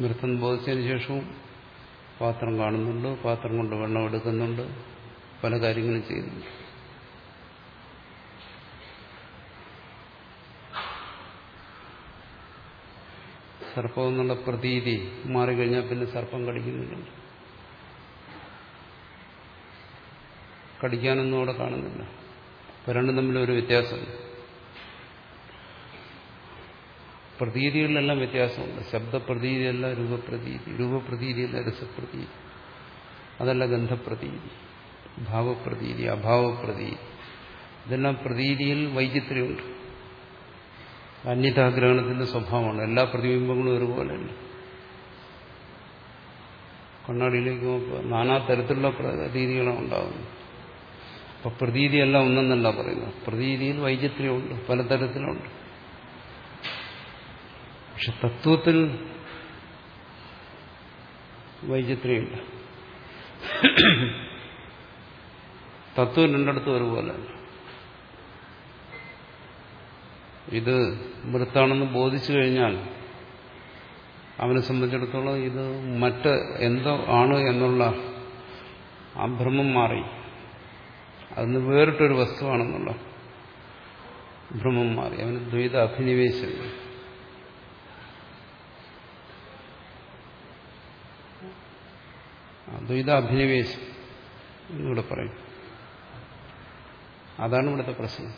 മൃത്തം ബോധിച്ചതിന് ശേഷവും പാത്രം കാണുന്നുണ്ട് പാത്രം കൊണ്ട് വെള്ളം എടുക്കുന്നുണ്ട് പല കാര്യങ്ങളും ചെയ്യുന്നുണ്ട്. സർപ്പം എന്നുള്ള പ്രതീതി മാറിക്കഴിഞ്ഞാൽ പിന്നെ സർപ്പം കടിക്കുന്നുണ്ട്. കടിക്കാനൊന്നും അവിടെ കാണുന്നില്ല. ഇപ്പൊ രണ്ടും തമ്മിലൊരു വ്യത്യാസമുണ്ട്. പ്രതീതികളിലെല്ലാം വ്യത്യാസമുണ്ട്. ശബ്ദപ്രതീതിയല്ല രൂപപ്രതീതി. രൂപപ്രതീതിയല്ല രസപ്രതീതി. അതല്ല ഗന്ധപ്രതീതി. ഭാവപ്രതീതി അഭാവപ്രതീതി. ഇതെല്ലാം പ്രതീതിയിൽ വൈചിത്ര്യമുണ്ട്. അന്യതാഗ്രഹണത്തിന്റെ സ്വഭാവമാണ് എല്ലാ പ്രതിബിംബങ്ങളും ഒരുപോലെയല്ല കണ്ണാടിയിലേക്ക് നോക്കുക. നാനാ തരത്തിലുള്ള പ്രതീതികളാണ് ഉണ്ടാകുന്നത്. അപ്പൊ പ്രതീതിയല്ല ഒന്നെന്നല്ല പറയുന്നത്. പ്രതീതിയിൽ വൈചിത്ര്യമുണ്ട്. പലതരത്തിലുണ്ട്. പക്ഷെ തത്വത്തിൽ വൈചിത്ര്യമില്ല. തത്വം രണ്ടിടത്തും ഒരുപോലെ ഇത് മൃത്താണെന്ന് ബോധിച്ചു കഴിഞ്ഞാൽ അവനെ സംബന്ധിച്ചിടത്തോളം ഇത് മറ്റ് എന്തോ ആണ് എന്നുള്ള ആ ഭ്രമം മാറി. അതിന് വേറിട്ടൊരു വസ്തുവാണെന്നുള്ള ഭ്രമം മാറി. അവന് ദ്വൈത അഭിനിവേശം ദ്വൈത അഭിനിവേശം എന്നിവിടെ പറയും. അതാണ് ഇവിടുത്തെ പ്രശ്നം.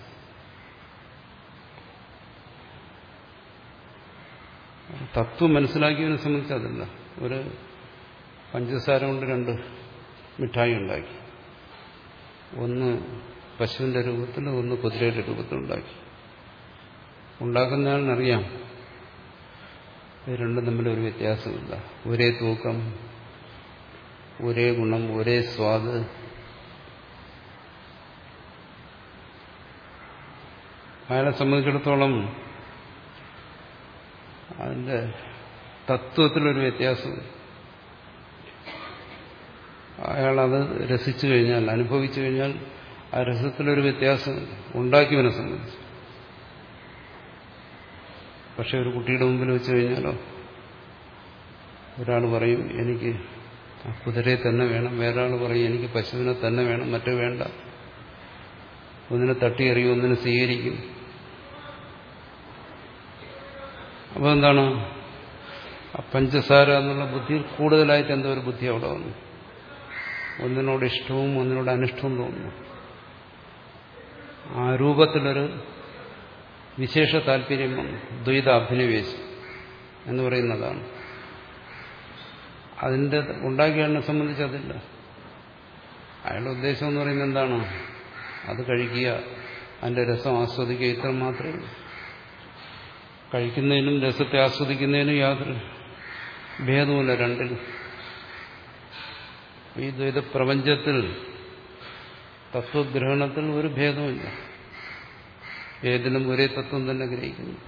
തത്വം മനസ്സിലാക്കിയതിനെ സംബന്ധിച്ച് അതല്ല. ഒരു പഞ്ചസാര കൊണ്ട് രണ്ട് മിഠായി ഉണ്ടാക്കി. ഒന്ന് പശുവിന്റെ രൂപത്തിൽ ഒന്ന് കുതിരയുടെ രൂപത്തിൽ ഉണ്ടാക്കി. ഉണ്ടാക്കുന്നയാളിനറിയാം. രണ്ടും തമ്മിൽ ഒരു വ്യത്യാസമില്ല. ഒരേ തൂക്കം ഒരേ ഗുണം ഒരേ സ്വാദ്. അയാളെ സംബന്ധിച്ചിടത്തോളം അതിന്റെ തത്വത്തിലൊരു വ്യത്യാസം. അയാളത് രസിച്ചു കഴിഞ്ഞാൽ അനുഭവിച്ചു കഴിഞ്ഞാൽ ആ രസത്തിലൊരു വ്യത്യാസം ഉണ്ടാക്കിയവനെ സംബന്ധിച്ച്. പക്ഷെ ഒരു കുട്ടിയുടെ മുമ്പിൽ വെച്ച് കഴിഞ്ഞാലോ ഒരാൾ പറയും എനിക്ക് കുതിരയെ തന്നെ വേണം. വേറൊരാൾ പറയും എനിക്ക് പശുവിനെ തന്നെ വേണം മറ്റു വേണ്ട. ഒന്നിനെ തട്ടിയെറിയും ഒന്നിനെ സ്വീകരിക്കും. അപ്പോൾ എന്താണ്? പഞ്ചസാര എന്നുള്ള ബുദ്ധി കൂടുതലായിട്ട് എന്തോ ഒരു ബുദ്ധി അവിടെ വന്നു. ഒന്നിനോട് ഇഷ്ടവും ഒന്നിനോട് അനിഷ്ടവും തോന്നുന്നു. ആ രൂപത്തിലൊരു വിശേഷ താല്പര്യം വന്നു. ദ്വൈത അഭിനിവേശം എന്ന് പറയുന്നതാണ്. അതിന്റെ ഉണ്ടാക്കിയതിനെ സംബന്ധിച്ച് അതില്ല. അയാളുടെ ഉദ്ദേശം എന്ന് പറയുന്നത് എന്താണ്? അത് കഴിക്കുക. അതിന്റെ രസം ആസ്വദിക്കുക. ഇത്ര മാത്രമേ കഴിക്കുന്നതിനും രസത്തെ ആസ്വദിക്കുന്നതിനും യാതൊരു ഭേദമില്ല രണ്ടിലും. ഈ ദ്വൈത പ്രപഞ്ചത്തിൽ തത്വഗ്രഹണത്തിൽ ഒരു ഭേദമില്ല ഏതിനും ഒരേ തത്വം തന്നെ ഗ്രഹിക്കുന്നു.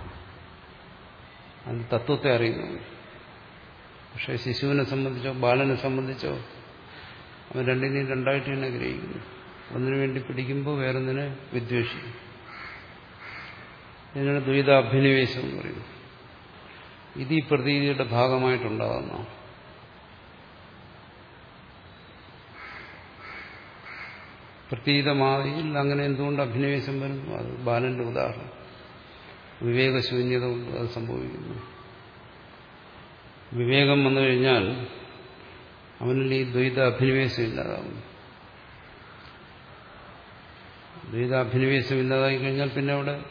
അതിന് തത്വത്തെ അറിയുന്നു പക്ഷെ ശിശുവിനെ സംബന്ധിച്ചോ ബാലനെ സംബന്ധിച്ചോ അവൻ രണ്ടിനെയും രണ്ടായിട്ട് തന്നെ ഗ്രഹിക്കുന്നു ഒന്നിനു വേണ്ടി പിടിക്കുമ്പോൾ വേറൊന്നിനെ വിദ്വേഷിക്കും. ഇതിനാണ് ദ്വൈത അഭിനിവേശം എന്ന് പറയുന്നത്. ഇത് ഈ പ്രതീതിയുടെ ഭാഗമായിട്ടുണ്ടാകുന്ന പ്രതീതമായിൽ അങ്ങനെ എന്തുകൊണ്ട് അഭിനിവേശം വരുന്നു? അത് ബാലന്റെ ഉദാഹരണം. വിവേകശൂന്യത കൊണ്ട് അത് സംഭവിക്കുന്നു. വിവേകം വന്നു കഴിഞ്ഞാൽ അവനിൽ ഈ ദ്വൈത അഭിനിവേശം ഇല്ലാതാവും ദ്വൈത അഭിനിവേശം ഇല്ലാതായി കഴിഞ്ഞാൽ പിന്നെ അവിടെ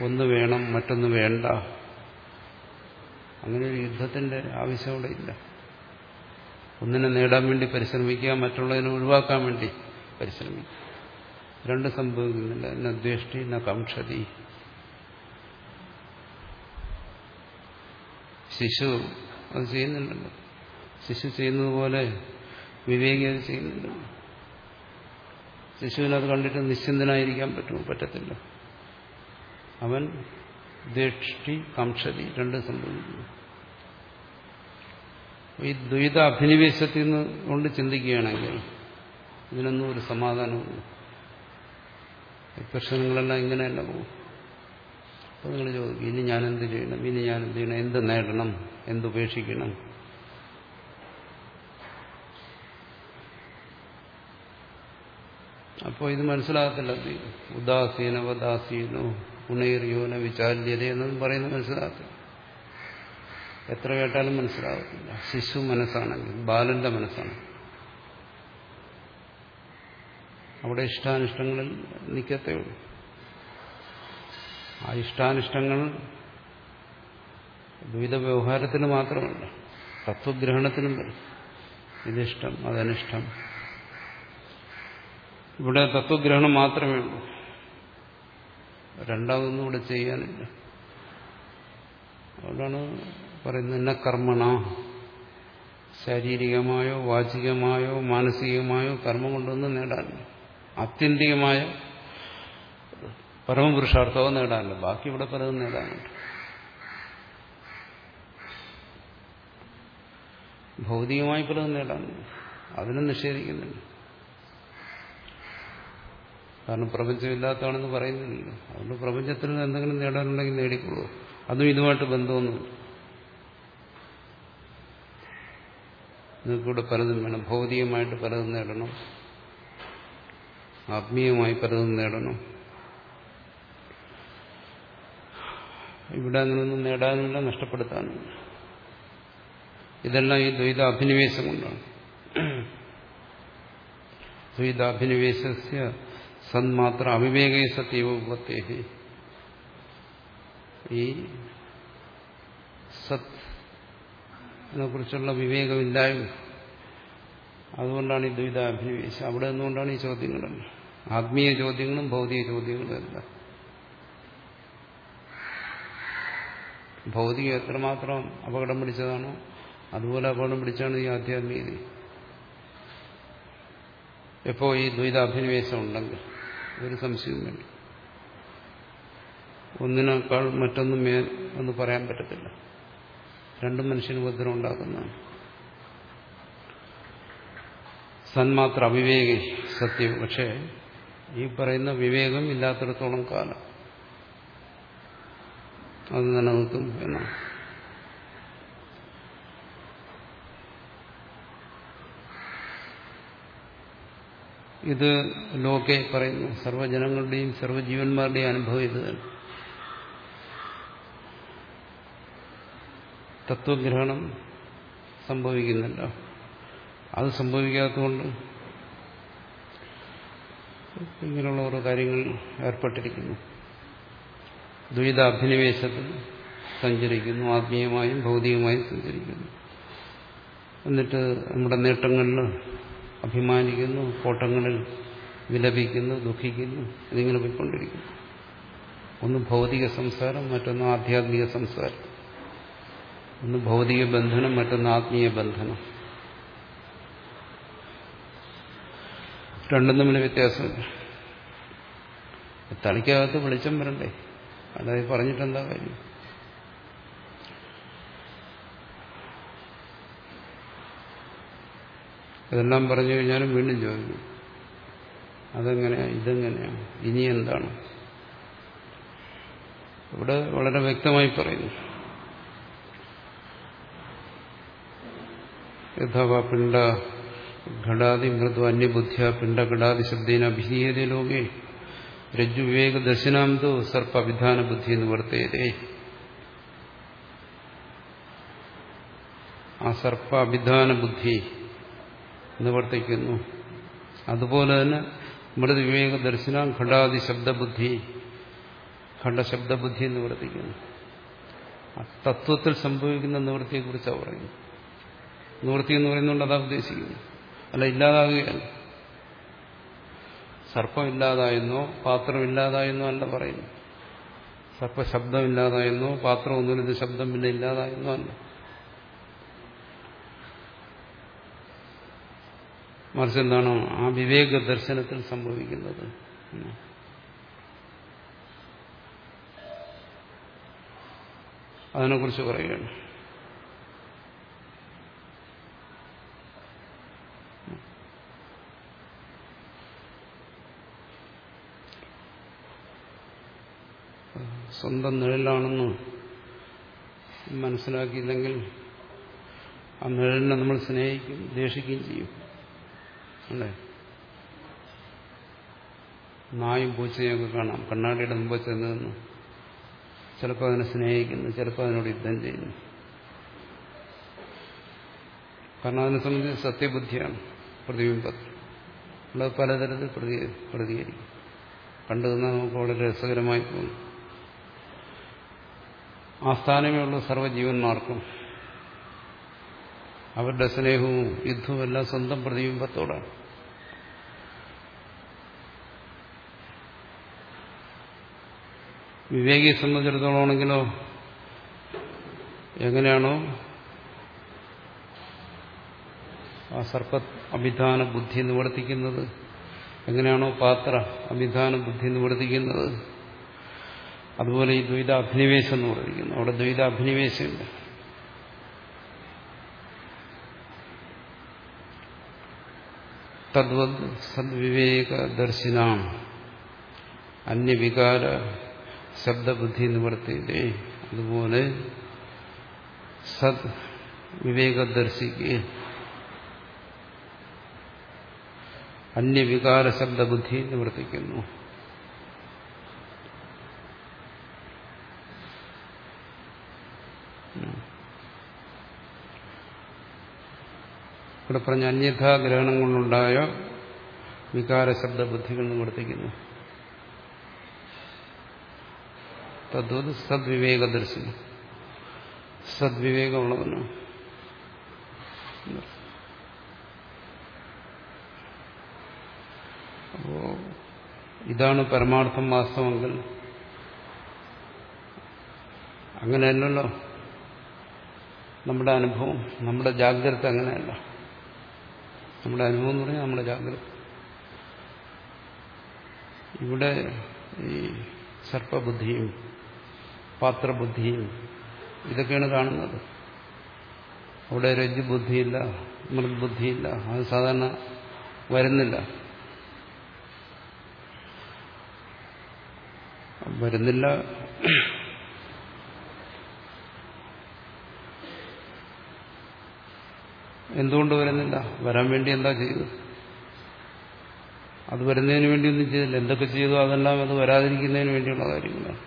ഒന്ന് വേണം മറ്റൊന്ന് വേണ്ട. അങ്ങനെ ഒരു യുദ്ധത്തിന്റെ ആവശ്യം അവിടെ ഇല്ല. ഒന്നിനെ നേടാൻ വേണ്ടി പരിശ്രമിക്കുക മറ്റുള്ളതിനെ ഒഴിവാക്കാൻ വേണ്ടി പരിശ്രമിക്കുക. രണ്ട് സംഭവിക്കുന്നില്ല ന ദ്വേഷ്ടി എന്ന കംക്ഷതി. ശിശു അത് ചെയ്യുന്നുണ്ടല്ലോ ശിശു ചെയ്യുന്നത് പോലെ വിവേകി അത് ചെയ്യുന്നുണ്ടല്ലോ ശിശുവിനത് കണ്ടിട്ട് നിശ്ചിന്തനായിരിക്കാൻ പറ്റുമോ? പറ്റത്തില്ല. അവൻ ദ്വേഷ്ടി കാംക്ഷതി രണ്ടും സംഭവിക്കുന്നു. ഈ ദ്വൈത അഭിനിവേശത്തിൽ നിന്ന് കൊണ്ട് ചിന്തിക്കുകയാണെങ്കിൽ ഇതിനൊന്നും ഒരു സമാധാനമില്ല ഈ പ്രശ്നങ്ങളെല്ലാം ഇങ്ങനെയല്ല പോകും. അപ്പോൾ നിങ്ങൾ ചോദിക്കും ഇനി ഞാൻ എന്ത് ചെയ്യണം? ഇനി ഞാൻ എന്ത് ചെയ്യണം? എന്ത് നേടണം? എന്തുപേക്ഷിക്കണം അപ്പോൾ ഇത് മനസ്സിലാകത്തില്ല. ഉദാസീനവദാസീനോ ഉണേറിയോന വിചാല്യത എന്നൊന്നും പറയുന്നത് മനസ്സിലാകത്തില്ല. എത്ര കേട്ടാലും മനസ്സിലാകത്തില്ല. ശിശു മനസ്സാണെങ്കിൽ ബാലന്റെ മനസ്സാണ്. അവിടെ ഇഷ്ടാനിഷ്ടങ്ങളിൽ നിൽക്കത്തേ ഉള്ളൂ. ആ ഇഷ്ടാനിഷ്ടങ്ങൾ ദ്വൈത വ്യവഹാരത്തിന് മാത്രമല്ല തത്വഗ്രഹണത്തിനും വരും ഇതിഷ്ടം അതനിഷ്ടം. ഇവിടെ തത്വഗ്രഹണം മാത്രമേ ഉള്ളൂ. രണ്ടാമതൊന്നും ഇവിടെ ചെയ്യാനില്ല. അതുകൊണ്ടാണ് പറയുന്നത് എന്ന കർമ്മണ ശാരീരികമായോ വാചികമായോ മാനസികമായോ കർമ്മം കൊണ്ടൊന്നും നേടാനില്ല. ആത്യന്തികമായ പരമപുരുഷാർത്ഥവും നേടാനില്ല ബാക്കി ഇവിടെ പലതും നേടാനുണ്ട്. ഭൗതികമായി പലതും നേടാനുണ്ട്. അതിനും നിഷേധിക്കുന്നുണ്ട് കാരണം പ്രപഞ്ചമില്ലാത്തതാണെന്ന് പറയുന്നില്ല അതുകൊണ്ട് പ്രപഞ്ചത്തിൽ നിന്ന് എന്തെങ്കിലും നേടാനുണ്ടെങ്കിൽ നേടിക്കൊള്ളൂ. അതും ഇതുമായിട്ട് ബന്ധമൊന്നുമില്ല. നിങ്ങൾക്കിവിടെ പലതും വേണം. ഭൗതികമായിട്ട് പലതും നേടണം. ആത്മീയമായി പലതും നേടണം. ഇവിടെ അങ്ങനൊന്നും നേടാനുമില്ല നഷ്ടപ്പെടുത്താനുമില്ല ഇതെല്ലാം ഈ ദ്വൈത അഭിനിവേശം കൊണ്ടാണ് ദ്വൈതാഭിനിവേശ സന്മാത്ര അവിവേകേ സത്യവപത്തേഹി ഈ സത്തിനെ കുറിച്ചുള്ള വിവേകമില്ലായ്മ. അതുകൊണ്ടാണ് ഈ ദ്വൈതാഭിനിവേശം. അവിടെ നിന്നുകൊണ്ടാണ് ഈ ചോദ്യങ്ങളെല്ലാം. ആത്മീയ ചോദ്യങ്ങളും ഭൗതിക ചോദ്യങ്ങളും എല്ലാം. ഭൗതികം എത്രമാത്രം അപകടം പിടിച്ചതാണോ അതുപോലെ അപകടം പിടിച്ചാണ് ഈ ആധ്യാത്മികത എപ്പോ ഈ ദ്വൈതാഭിനിവേശം ഉണ്ടെങ്കിൽ ഒരു സംശയവും വേണ്ട. ഒന്നിനേക്കാൾ മറ്റൊന്നും മേൽ എന്ന് പറയാൻ പറ്റത്തില്ല. രണ്ടും മനുഷ്യന് ഉപദ്രവം ഉണ്ടാക്കുന്നതാണ്. സന്മാത്ര അവിവേകി സത്യം. പക്ഷേ ഈ പറയുന്ന വിവേകം ഇല്ലാത്തിടത്തോളം കാലം അത് നിലനിൽക്കും എന്നാണ്. ഇത് ലോകെ പറയുന്നു സർവജനങ്ങളുടെയും സർവജീവന്മാരുടെയും അനുഭവം ഇത് തന്നെ. തത്വഗ്രഹണം സംഭവിക്കുന്നില്ല. അത് സംഭവിക്കാത്തതുകൊണ്ട് ഇങ്ങനെയുള്ള ഓരോ കാര്യങ്ങൾ ഏർപ്പെട്ടിരിക്കുന്നു. ദ്വൈതാഭിനിവേശത്തിൽ സഞ്ചരിക്കുന്നു ആത്മീയമായും ഭൗതികമായും സഞ്ചരിക്കുന്നു. എന്നിട്ട് നമ്മുടെ നേട്ടങ്ങളിൽ അഭിമാനിക്കുന്നു കോട്ടങ്ങളിൽ വിലപിക്കുന്നു ദുഃഖിക്കുന്നു ഇതിങ്ങനെ പോയിക്കൊണ്ടിരിക്കുന്നു. ഒന്ന് ഭൗതിക സംസാരം മറ്റൊന്ന് ആധ്യാത്മിക സംസാരം. ഒന്ന് ഭൗതിക ബന്ധനം മറ്റൊന്ന് ആത്മീയ ബന്ധനം. രണ്ടും തമ്മിൽ വ്യത്യാസമില്ല. തളിക്കകത്ത് വെളിച്ചം വരണ്ടേ? അതായത് പറഞ്ഞിട്ടെന്താ കാര്യം? ഇതെല്ലാം പറഞ്ഞു കഴിഞ്ഞാലും വീണ്ടും ചോദിക്കും. അതെങ്ങനെയാണ് ഇതെങ്ങനെയാണ്? ഇനി എന്താണ്? ഇവിടെ വളരെ വ്യക്തമായി പറയുന്നു. യഥാവാ പിണ്ട ഘടാതി മൃദു അന്യബുദ്ധിയ പിണ്ടഘടാതി ശബ്ദേന അഭിനീയതേ ലോകേ. രജ്ജുവിവേക ദർശനാന്തോ സർപ്പ അഭിധാന ബുദ്ധി എന്ന് വർത്തേതേ ആ സർപ്പ അഭിധാന ബുദ്ധി എന്ന് വർത്തിക്കുന്നു. അതുപോലെ തന്നെ മൃദുവിവേക ദർശനം ഘടാതി ശബ്ദബുദ്ധി ഖണ്ഡശബ്ദബുദ്ധി എന്ന് ആ തത്വത്തിൽ സംഭവിക്കുന്ന നിവൃത്തിയെക്കുറിച്ചാണ് പറയുന്നത്. നിവൃത്തി എന്ന് പറയുന്നുണ്ട് അതാ ഉദ്ദേശിക്കുന്നു അല്ല ഇല്ലാതാകുകയല്ല സർപ്പം ഇല്ലാതായെന്നോ പാത്രം ഇല്ലാതായെന്നോ അല്ല പറയുന്നു. സർപ്പ ശബ്ദം ഇല്ലാതായെന്നോ പാത്രം ഒന്നുമില്ല ശബ്ദം പിന്നെ ഇല്ലാതായെന്നോ അല്ല. മറിച്ച് എന്താണോ ആ വിവേക ദർശനത്തിൽ സംഭവിക്കുന്നത്. അതിനെക്കുറിച്ച് പറയുകയാണ്. സ്വന്തം നിഴലാണെന്ന് മനസ്സിലാക്കിയില്ലെങ്കിൽ ആ നിഴലിനെ നമ്മൾ സ്നേഹിക്കും ദേഷിക്കുകയും ചെയ്യും. അല്ലേ? നായും പൂച്ചയൊക്കെ കാണാം. കണ്ണാടിയുടെ മുമ്പ് ചെന്ന് ചിലപ്പോൾ അതിനെ സ്നേഹിക്കുന്നു ചിലപ്പോൾ അതിനോട് യുദ്ധം ചെയ്യുന്നു. കാരണം അതിനെ സംബന്ധിച്ച് സത്യബുദ്ധിയാണ്. പ്രതിബിംബത്തിൽ നമ്മൾ പലതരത്തിൽ പ്രതി പ്രതികരിക്കും. കണ്ടു നമുക്ക് വളരെ രസകരമായി തോന്നും. ആ സ്ഥാനമേ ഉള്ളൂ സർവജീവന്മാർക്കും അവരുടെ സ്നേഹവും യുദ്ധവും എല്ലാം സ്വന്തം പ്രതിബിംബത്തോടാണ്. വിവേകി സംബന്ധിച്ചിടത്തോളമാണെങ്കിലോ എങ്ങനെയാണോ ആ സർപ്പ അഭിധാന ബുദ്ധി നിവർത്തിക്കുന്നത് എങ്ങനെയാണോ പാത്ര അഭിധാന ബുദ്ധി നിവർത്തിക്കുന്നത് അതുപോലെ ഈ ദ്വൈത അഭിനിവേശം എന്ന് പറഞ്ഞിരിക്കുന്നു അവിടെ ദ്വൈത അഭിനിവേശമില്ല തദ്വത് സദ്വിവേക ദർശിനാം അന്യവികാര ശബ്ദബുദ്ധി നിവർത്തിയതേ അതുപോലെ സത് വിവേകദർശിക്ക് അന്യവികാര ശബ്ദബുദ്ധി നിവർത്തിക്കുന്നു ഇവിടെ പറഞ്ഞ അന്യഥാ ഗ്രഹണം കൊണ്ടുണ്ടായ വികാര ശബ്ദ ബുദ്ധികൾ നിവർത്തിക്കുന്നു തദ്വത് സദ്വിവേക ദർശനം സദ്വിവേകമുള്ളവന്? അപ്പോ ഇതാണ് പരമാർത്ഥം വാസ്തവമെങ്കിൽ. അങ്ങനെയല്ലല്ലോ. നമ്മുടെ അനുഭവം നമ്മുടെ ജാഗ്രത അങ്ങനെയല്ല. നമ്മുടെ അനുഭവം എന്ന് പറഞ്ഞാൽ നമ്മുടെ ജാഗ്രത. ഇവിടെ ഈ സർപ്പബുദ്ധിയും പാത്രബുദ്ധിയും ഇതൊക്കെയാണ് കാണുന്നത്. അവിടെ രജ്ജുബുദ്ധിയില്ല മൃദ്ബുദ്ധിയില്ല അത് സാധാരണ വരുന്നില്ല. വരുന്നില്ല. എന്തുകൊണ്ട് വരുന്നില്ല? വരാൻ വേണ്ടി എന്താ ചെയ്തു അത് വരുന്നതിന് വേണ്ടി ഒന്നും ചെയ്തില്ല. എന്തൊക്കെ ചെയ്തു അതെല്ലാം അത് വരാതിരിക്കുന്നതിന് വേണ്ടിയുള്ള കാര്യങ്ങളാണ്.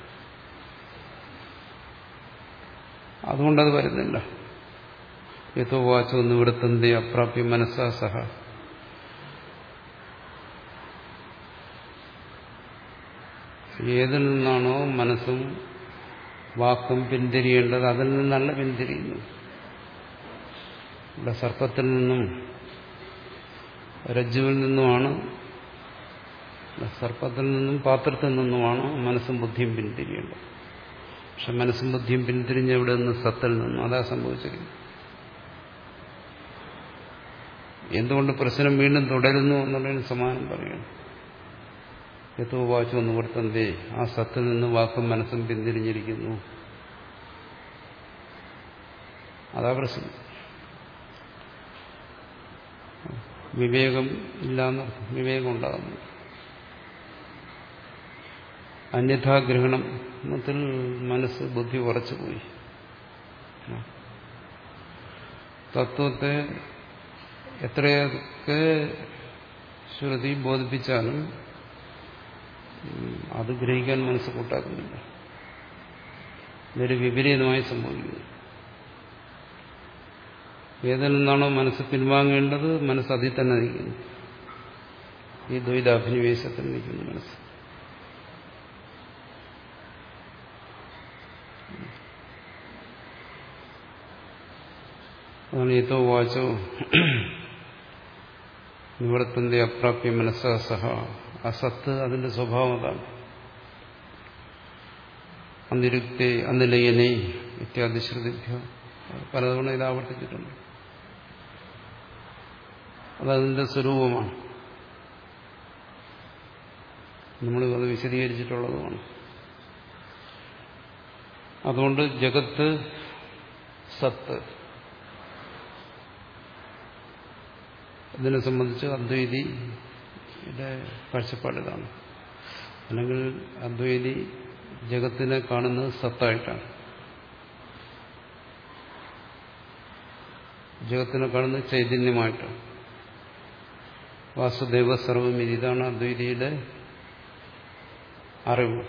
അതുകൊണ്ടത് വരുന്നില്ല. യഥോ വാച്ചോ നിവൃത്തന്തി അപ്രാപ്യ മനസ്സാ സഹ. ഏതിൽ നിന്നാണോ മനസ്സും വാക്കും പിന്തിരിയേണ്ടത് അതിൽ നിന്നല്ല പിന്തിരിയുന്നു. ഇവിടെ സർപ്പത്തിൽ നിന്നും രജ്ജുവിൽ നിന്നുമാണ് സർപ്പത്തിൽ നിന്നും പാത്രത്തിൽ നിന്നുമാണ് മനസ്സും ബുദ്ധിയും പിന്തിരിയേണ്ടത്. പക്ഷെ മനസ്സും ബുദ്ധിയും പിന്തിരിഞ്ഞ ഇവിടെ നിന്ന് സത്തിൽ നിന്നും? അതാ സംഭവിച്ചിരിക്കുന്നത്. എന്തുകൊണ്ട് പ്രശ്നം വീണ്ടും തുടരുന്നു എന്നുള്ളതിന് സമാനം പറയുന്നു. എത്തോ വാച്ചു എന്ന് കൊടുത്തേ ആ സത്തിൽ നിന്ന് വാക്കും മനസ്സും പിന്തിരിഞ്ഞിരിക്കുന്നു. അതാ പ്രശ്നം. വിവേകം ഇല്ലാന്ന് വിവേകം ഉണ്ടാകുന്നു അന്യഥാഗ്രഹണത്തിൽ മനസ്സ് ബുദ്ധി ഉറച്ചുപോയി തത്വത്തെ എത്രയൊക്കെ ശ്രുതി ബോധിപ്പിച്ചാലും അത് ഗ്രഹിക്കാൻ മനസ്സ് കൂട്ടാക്കുന്നില്ല. ഇതൊരു വിപരീതമായി സംഭവിക്കുന്നു. ഏതിൽ നിന്നാണോ മനസ്സ് പിൻവാങ്ങേണ്ടത് മനസ്സ് അതിൽ തന്നെ നിൽക്കുന്നു. ഈ ദ്വൈതാഭിനിവേശത്തിൽ നിൽക്കുന്നു മനസ്സ്. അതാണ് ഏതോ വാചോ നിവൃത്തിന്റെ അപ്രാപ്യ മനസ്സാ സഹ. അസത്ത് അതിന്റെ സ്വഭാവം അതാണ്. അന്തിരുക്തി അന്നിലയനെ ഇത്യാദി ശ്രുതിഭ്യ. പലതവണ ഇത് ആവർത്തിച്ചിട്ടുണ്ട്. അതതിന്റെ സ്വരൂപമാണ്. നമ്മൾ അത് വിശദീകരിച്ചിട്ടുള്ളതുമാണ്. അതുകൊണ്ട് ജഗത്ത് സത്ത്. ഇതിനെ സംബന്ധിച്ച് അദ്വൈതിയുടെ കാഴ്ചപ്പാടിതാണ് അല്ലെങ്കിൽ അദ്വൈതി ജഗത്തിനെ കാണുന്നത് സത്തായിട്ടാണ്. ജഗത്തിനെ കാണുന്നത് ചൈതന്യമായിട്ടാണ്. വാസുദേവ സർവം ഇതാണ് അദ്വൈതിയുടെ അറിവ്.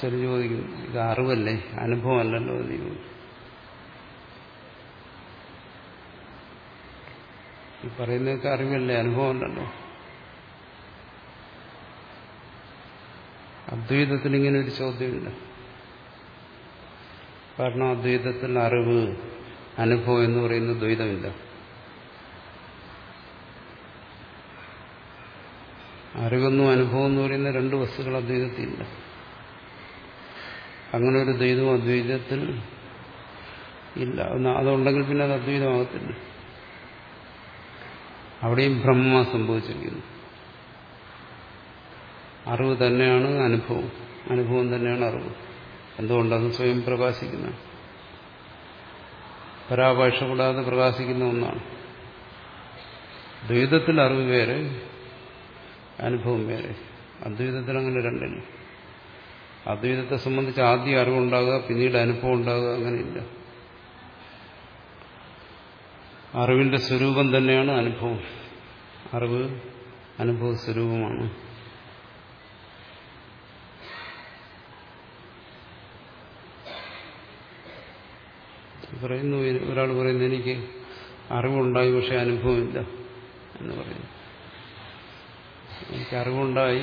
ചെറിയ ചോദിക്കും ഇത് അറിവല്ലേ? അനുഭവമല്ലല്ലോ ചോദിക്കും ഈ പറയുന്നതൊക്കെ അറിവല്ലേ? അനുഭവമല്ലല്ലോ അദ്വൈതത്തിൽ ഇങ്ങനെ ഒരു ചോദ്യമില്ല കാരണം അദ്വൈതത്തിൽ അറിവ് അനുഭവം എന്ന് പറയുന്ന ദ്വൈതമില്ല. അറിവെന്നും അനുഭവം എന്ന് പറയുന്ന രണ്ട് വസ്തുക്കൾ അദ്വൈതത്തിലില്ല. അങ്ങനെ ഒരു ദ്വൈതവും അദ്വൈതത്തിൽ ഇല്ല. അതുണ്ടെങ്കിൽ പിന്നെ അത് അദ്വൈതമാകത്തില്ല. അവിടെയും ബ്രഹ്മ സംഭവിച്ചിരിക്കുന്നു. അറിവ് തന്നെയാണ് അനുഭവം. അനുഭവം തന്നെയാണ് അറിവ്. എന്തുകൊണ്ടത് സ്വയം പ്രകാശിക്കുന്ന പരാപേക്ഷ കൂടാതെ പ്രകാശിക്കുന്ന ഒന്നാണ്. ദ്വൈതത്തിൽ അറിവ് വേറെ അനുഭവം വേറെ. അദ്വൈതത്തിൽ അങ്ങനെ രണ്ടില്ല. അദ്വൈതത്തെ സംബന്ധിച്ച് ആദ്യം അറിവുണ്ടാകുക പിന്നീട് അനുഭവം ഉണ്ടാകുക അങ്ങനെയില്ല. അറിവിന്റെ സ്വരൂപം തന്നെയാണ് അനുഭവം. അറിവ് അനുഭവ സ്വരൂപമാണ്. പറയുന്നു ഒരാൾ പറയുന്നു എനിക്ക് അറിവുണ്ടായി പക്ഷെ അനുഭവമില്ല എന്ന് പറയുന്നു. എനിക്ക് അറിവുണ്ടായി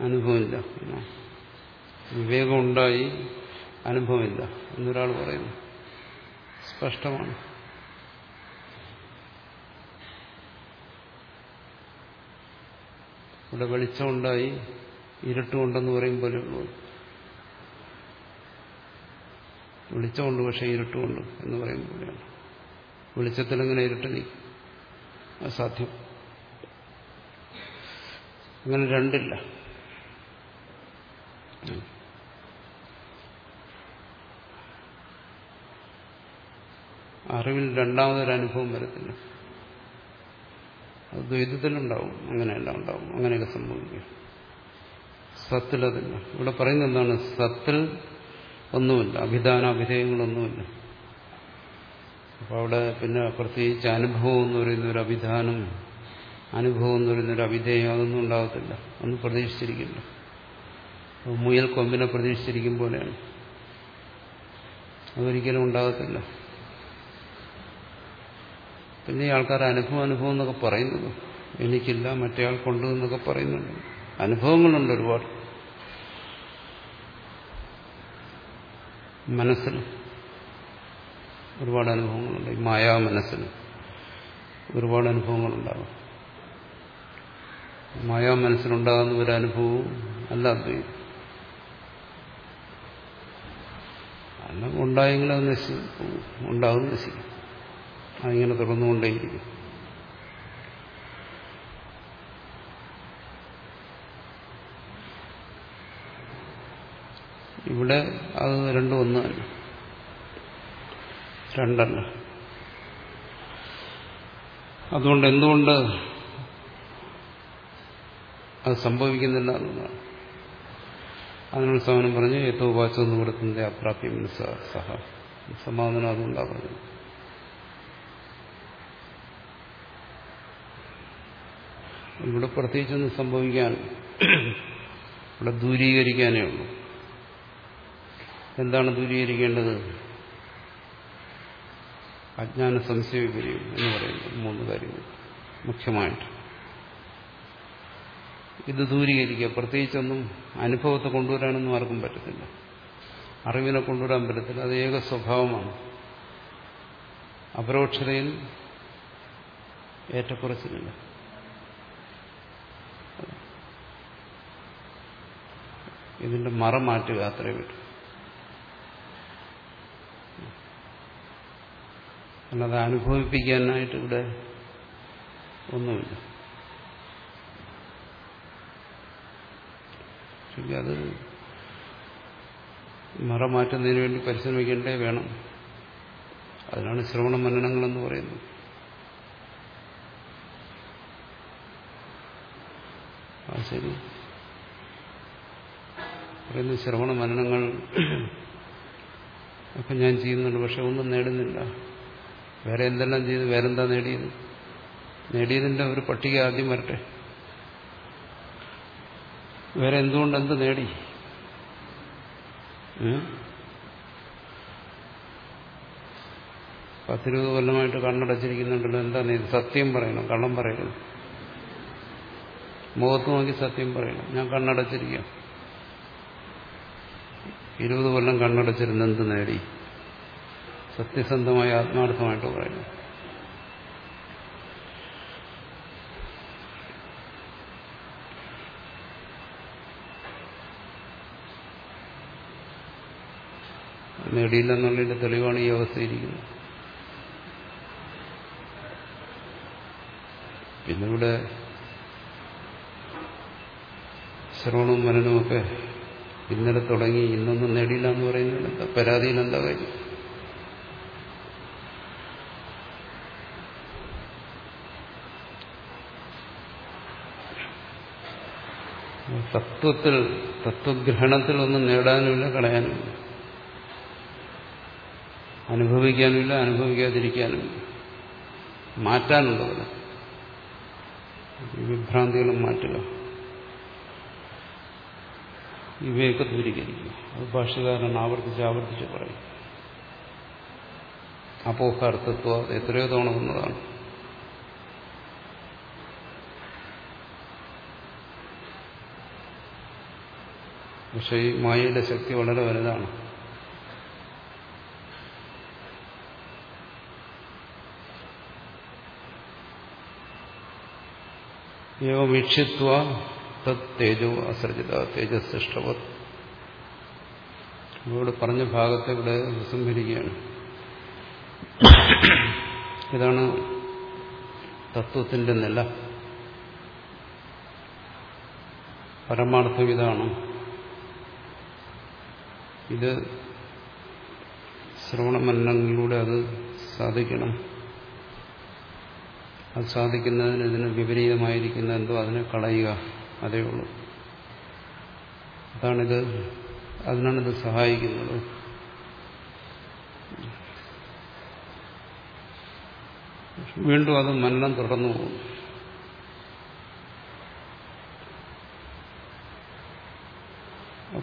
അനുഭവമില്ല വിവേകമുണ്ടായി അനുഭവമില്ല എന്നൊരാൾ പറയുന്നു. സ്പഷ്ടമാണ്. ഇവിടെ വെളിച്ചമുണ്ടായി ഇരുട്ടുമുണ്ടെന്ന് പറയും വെളിച്ചമുണ്ട് പക്ഷെ ഇരുട്ടുമുണ്ട് എന്ന് പറയും പോലെയാണ്. വെളിച്ചത്തിലെങ്ങനെ ഇരുട്ട് നീക്കും അസാധ്യം അങ്ങനെ രണ്ടില്ല. അറിവിൽ രണ്ടാമതൊരു അനുഭവം വരത്തില്ല. അത് ദ്വൈതത്തിലുണ്ടാവും അങ്ങനെയെല്ലാം ഉണ്ടാവും അങ്ങനെയൊക്കെ സംഭവിക്കും. സത്തിലതില്ല. ഇവിടെ പറയുന്നത് എന്താണ്? സത്തിൽ ഒന്നുമില്ല. അഭിധാന അഭിധേയങ്ങളൊന്നുമില്ല. അപ്പോൾ അവിടെ പിന്നെ പ്രത്യേകിച്ച് അനുഭവം എന്ന് പറയുന്ന ഒരു അഭിധാനം അനുഭവം എന്ന് പറയുന്ന ഒരു അഭിധേയം അതൊന്നും ഉണ്ടാകത്തില്ല. ഒന്നും പ്രതീക്ഷിച്ചിരിക്കില്ല. മുയൽ കൊമ്പിനെ പ്രതീക്ഷിച്ചിരിക്കും പോലെയാണ്. അതൊരിക്കലും ഉണ്ടാകത്തില്ല. പിന്നെ ഈ ആൾക്കാർ അനുഭവം അനുഭവം എന്നൊക്കെ പറയുന്നത് എനിക്കില്ല മറ്റേയാൾ കൊണ്ടു എന്നൊക്കെ പറയുന്നുണ്ട്. അനുഭവങ്ങളുണ്ട് ഒരുപാട്. മനസ്സിൽ ഒരുപാട് അനുഭവങ്ങളുണ്ട്. ഈ മായാ മനസ്സിന് ഒരുപാട് അനുഭവങ്ങളുണ്ടാകും. മായാ മനസ്സിലുണ്ടാകുന്ന ഒരു അനുഭവവും അല്ല അദ്വൈതം അല്ല ഉണ്ടായെങ്കിൽ അത് നശിച്ചു ഉണ്ടാകും നശിക്കും. അതിങ്ങനെ തുടർന്നുകൊണ്ടേയിരിക്കും. ഇവിടെ അത് രണ്ടും ഒന്ന്. തന്നെ രണ്ടല്ല. അതുകൊണ്ട് എന്തുകൊണ്ട് അത് സംഭവിക്കുന്നില്ല എന്നുള്ളതാണ് അതിനുള്ള സമാനം പറഞ്ഞ് ഏറ്റവും വാച്ചൊന്നും കൊടുക്കുന്നതിന്റെ അപ്രാപ്യം സഹ. സമാധാനം അതുകൊണ്ടാണ് പറഞ്ഞത്. ഇവിടെ പ്രത്യേകിച്ചൊന്നും സംഭവിക്കാൻ ഇവിടെ ദൂരീകരിക്കാനേ ഉള്ളൂ. എന്താണ് ദൂരീകരിക്കേണ്ടത്? അജ്ഞാന സംശയ വിപര്യം എന്ന് പറയുന്നത് മൂന്ന് കാര്യങ്ങൾ മുഖ്യമായിട്ട്. ഇത് ദൂരീകരിക്കുക. പ്രത്യേകിച്ചൊന്നും അനുഭവത്തെ കൊണ്ടുവരാനൊന്നും ആർക്കും പറ്റത്തില്ല. അറിവിനെ കൊണ്ടുവരാൻ പറ്റത്തില്ല. അത് ഏക സ്വഭാവമാണ്. അപരോക്ഷതയിൽ ഏറ്റക്കുറച്ചിലില്ല. ഇതിന്റെ മറ മാറ്റുക അത്രേ പറ്റും. അല്ലാതെ അനുഭവിപ്പിക്കാനായിട്ട് ഇവിടെ ഒന്നുമില്ല. അത് മറ മാറ്റുന്നതിന് വേണ്ടി പരിശ്രമിക്കേണ്ടേ വേണം. അതിനാണ് ശ്രവണ മനനങ്ങളെന്ന് പറയുന്നത്. ശരി. പറയുന്ന ശ്രവണ മനനങ്ങൾ ഒക്കെ ഞാൻ ചെയ്യുന്നുണ്ട് പക്ഷെ ഒന്നും നേടുന്നില്ല. വേറെ എന്തെല്ലാം ചെയ്തു? വേറെന്താ നേടിയത്? നേടിയതിന്റെ ഒരു പട്ടിക ആദ്യം വരട്ടെ. വേറെ എന്തുകൊണ്ട് എന്ത് നേടി? പത്തിരുപത് കൊല്ലമായിട്ട് കണ്ണടച്ചിരിക്കുന്നുണ്ടല്ലോ. എന്താ നീ സത്യം പറയണം? കള്ളം പറയണം. മുഖത്ത് നോക്കി സത്യം പറയണം. ഞാൻ കണ്ണടച്ചിരിക്കാം. ഇരുപത് കൊല്ലം കണ്ണടച്ചിരുന്ന് എന്ത് നേടി? സത്യസന്ധമായി ആത്മാർത്ഥമായിട്ട് പറയുന്നു. നേടിയില്ലെന്നുള്ളതിന്റെ തെളിവാണ് ഈ അവസ്ഥയിരിക്കുന്നത്. പിന്നെ ഇവിടെ ശ്രവണവും മനനവുമൊക്കെ ഇന്നലെ തുടങ്ങി ഇന്നൊന്നും നേടിയില്ല എന്ന് പറയുന്നത് പരാതിയിൽ എന്താ കാര്യം? തത്വത്തിൽ തത്വഗ്രഹണത്തിൽ ഒന്നും നേടാനുമില്ല കളയാനുമില്ല. അനുഭവിക്കാനുമില്ല അനുഭവിക്കാതിരിക്കാനുമില്ല. മാറ്റാനുള്ളതല്ല. വിഭ്രാന്തികളും മാറ്റുക ഇവയൊക്കെ ദൂരീകരിക്കുക അത് ഭാഷകാരൻ ആവർത്തിച്ച് ആവർത്തിച്ച് പറയും. അപോഹാർത്ഥത്വ എത്രയോ തവണ വന്നതാണ്. പക്ഷെ ഈ മായയുടെ ശക്തി വളരെ വലുതാണ്. ഏവമീക്ഷിത്വ തത് തേജോ അസർജിത തേജസ്സിഷ്ടവത്. ഇവിടെ പറഞ്ഞ ഭാഗത്തെ ഇവിടെ സംഭരിക്കുകയാണ്. ഇതാണ് തത്വത്തിന്റെ നില. പരമാർത്ഥം ഇതാണ്. ഇത് ശ്രവണമരണങ്ങളിലൂടെ അത് സാധിക്കണം. അത് സാധിക്കുന്നതിന് ഇതിന് വിപരീതമായിരിക്കുന്ന എന്തോ അതിനെ കളയുക അതേ ഉള്ളൂ. അതാണിത് അതിനാണിത് സഹായിക്കുന്നത്. വീണ്ടും അത് മരണം തുടർന്നു പോകും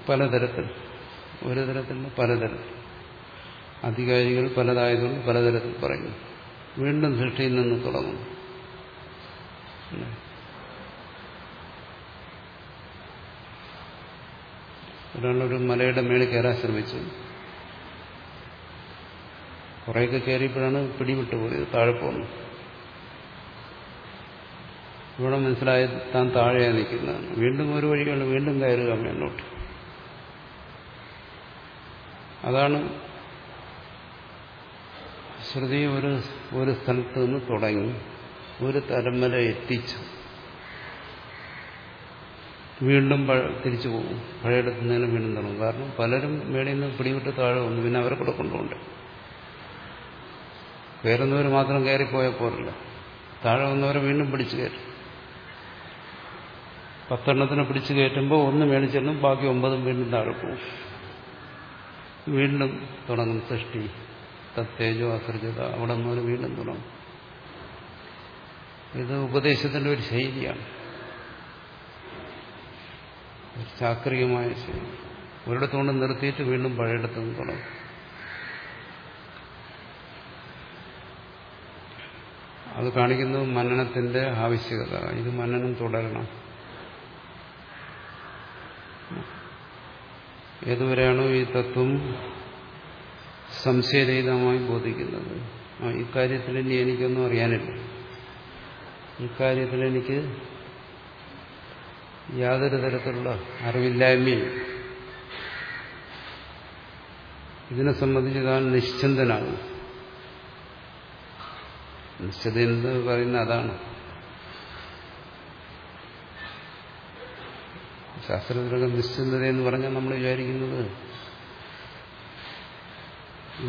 പലതരത്തിൽ ഒരു തരത്തിൽ പലതരത്തിൽ അധികാരികൾ പലതായതുകൊണ്ട് പലതരത്തിൽ പറയുന്നു. വീണ്ടും സൃഷ്ടിയിൽ നിന്ന് തുടങ്ങുന്നു. ഒരാളൊരു മലയുടെ മേളിൽ കയറാൻ ശ്രമിച്ചു. കുറേയൊക്കെ കയറിയപ്പോഴാണ് പിടിവിട്ടു പോയത് താഴെ പോന്നു. ഇവിടെ മനസ്സിലായ താൻ താഴെയാണ് നിൽക്കുന്നതാണ് വീണ്ടും ഒരു വഴിയാണ് വീണ്ടും കയറുക മേലോട്ട് അതാണ് ശ്രുതി ഒരു ഒരു സ്ഥലത്ത് നിന്ന് തുടങ്ങി ഒരു തരം വരെ എത്തിച്ചു. വീണ്ടും തിരിച്ചു പോകും. പഴയയിടത്ത് നിന്ന് വീണ്ടും തുടങ്ങും. കാരണം പലരും മേളിൽ നിന്ന് പിടിവിട്ട് താഴെ വന്നു. പിന്നെ അവരെ കൂടെ കൊണ്ടുപോകണ്ട? കയറുന്നവർ മാത്രം കയറിപ്പോയാൽ പോരല്ല. താഴെ വന്നവരെ വീണ്ടും പിടിച്ചു കയറ്റും. പത്തെണ്ണത്തിനെ പിടിച്ചു കയറ്റുമ്പോൾ ഒന്ന് മേളിച്ചെന്നും ബാക്കി ഒമ്പതും വീണ്ടും താഴെ പോകും. വീണ്ടും തുടങ്ങും സൃഷ്ടി. തത്തേജോ അസൃജത അവിടെ നിന്ന് വീണ്ടും തുടങ്ങും. ഇത് ഉപദേശത്തിന്റെ ഒരു ശൈലിയാണ്. ചാക്രികമായ ശൈലി. ഒരിടത്തുകൊണ്ട് നിർത്തിയിട്ട് വീണ്ടും പഴയടത്തു നിന്ന് തുടങ്ങും. അത് കാണിക്കുന്നത് മനനത്തിന്റെ ആവശ്യകത. ഇത് മന്നനം തുടരണം. ഏതുവരെയാണോ ഈ തത്വം സംശയരഹിതമായി ബോധിക്കുന്നത്? ആ ഇക്കാര്യത്തിൽ ഇനി എനിക്കൊന്നും അറിയാനില്ല. ഇക്കാര്യത്തിൽ എനിക്ക് യാതൊരു തരത്തിലുള്ള അറിവില്ലായ്മയും ഇതിനെ സംബന്ധിച്ച് താൻ നിശ്ചിന്തനാണ്. നിശ്ചിത എന്ന് പറയുന്ന അതാണ്. ശാസ്ത്രത്തിലൊക്കെ നിശ്ചിന്തത എന്ന് പറഞ്ഞാൽ നമ്മൾ വിചാരിക്കുന്നത്.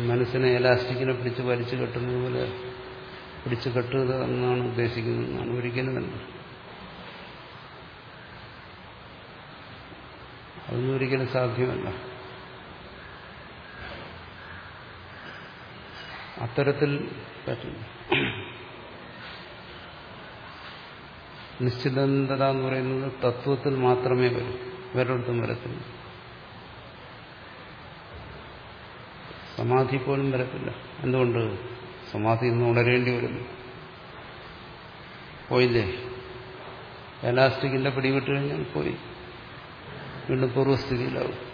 മനസ്സിനെ എലാസ്റ്റിക്കിനെ പിടിച്ച് വലിച്ചു കെട്ടുന്നത് പോലെ പിടിച്ചു കെട്ടുക എന്നാണ് ഉദ്ദേശിക്കുന്നതെന്നാണ് ഒരിക്കലും തന്നെ അതൊന്നും ഒരിക്കലും സാധ്യമല്ല. അത്തരത്തിൽ പറ്റില്ല നിശ്ചിതന്തത എന്ന് പറയുന്നത് തത്വത്തിൽ മാത്രമേ വരൂ. വേറൊരിടത്തും വരത്തില്ല. സമാധി പോലും വരത്തില്ല. എന്തുകൊണ്ട്? സമാധി ഇന്ന് ഉണരേണ്ടി വരുന്നു. പോയില്ലേ? എലാസ്റ്റിക്കിന്റെ പിടിവിട്ട് കഴിഞ്ഞാൽ പോയി. വീണ്ടും പൂർവസ്ഥിതിയിലാവും.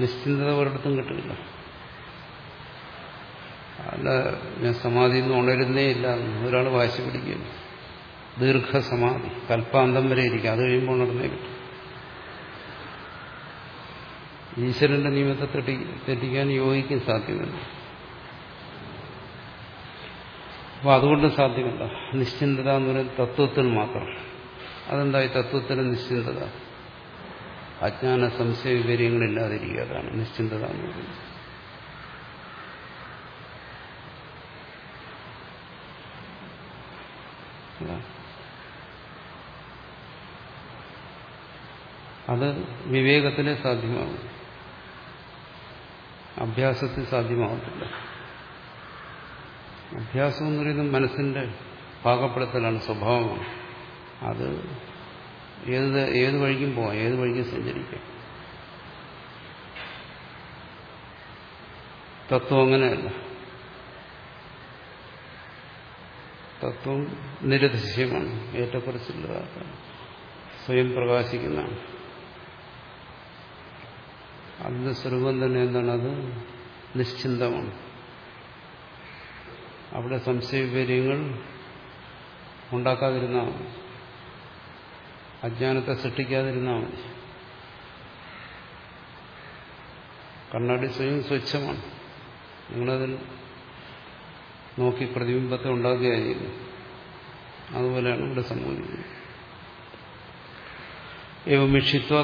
നിശ്ചിന്തത ഒരിടത്തും കിട്ടില്ല അല്ല ഞാൻ സമാധി ഒന്നും ഉണരുന്നേ ഇല്ല. ഒരാൾ വാശി പിടിക്കുന്നു ദീർഘസമാധി കൽപ്പാന്തം വരെ ഇരിക്കുക അത് കഴിയുമ്പോൾ ഉണർന്നേ കിട്ടും ഈശ്വരന്റെ നിയമത്തെ തെറ്റി തെറ്റിക്കാൻ യോഗിക്കും സാധ്യമല്ല. അപ്പൊ അതുകൊണ്ട് സാധ്യമല്ല. നിശ്ചിന്തത എന്ന് പറയുന്നത് തത്വത്തിൽ മാത്രം. അതെന്തായി? തത്വത്തിന് നിശ്ചിന്തത. അജ്ഞാന സംശയ വിവരങ്ങളില്ലാതിരിക്കുക അതാണ് നിശ്ചിന്തത എന്ന് പറയുന്നത്. അത് വിവേകത്തിലെ സാധ്യമാകും അഭ്യാസത്തിൽ സാധ്യമാകത്തില്ല അഭ്യാസം എന്ന് പറയുന്നത് മനസ്സിന്റെ പാകപ്പെടുത്തലാണ് സ്വഭാവമാണ് അത് ഏത് ഏത് വഴിക്കും പോവാം. ഏത് വഴിക്കും സഞ്ചരിക്കാം. തത്വം അങ്ങനെയല്ല. തത്വം നിരതിശയമാണ്. ഏറ്റക്കുറച്ചില്ലാത്ത സ്വയം പ്രകാശിക്കുന്നതാണ്. അതിന്റെ സ്വരൂപം തന്നെ എന്താണ് അത് നിശ്ചിന്തമാണ്. അവിടെ സംശയവിപര്യങ്ങൾ ഉണ്ടാക്കാതിരുന്ന അജ്ഞാനത്തെ സൃഷ്ടിക്കാതിരുന്നാൽ മതി കണ്ണാടി സ്വയം സ്വച്ഛമാണ്. നിങ്ങളതിൽ നോക്കി പ്രതിബിംബത്തെ ഉണ്ടാക്കുകയായിരുന്നു. അതുപോലെയാണ് ഇവിടെ സംഭവിക്കുന്നത്. ഏവമിഷിത്വ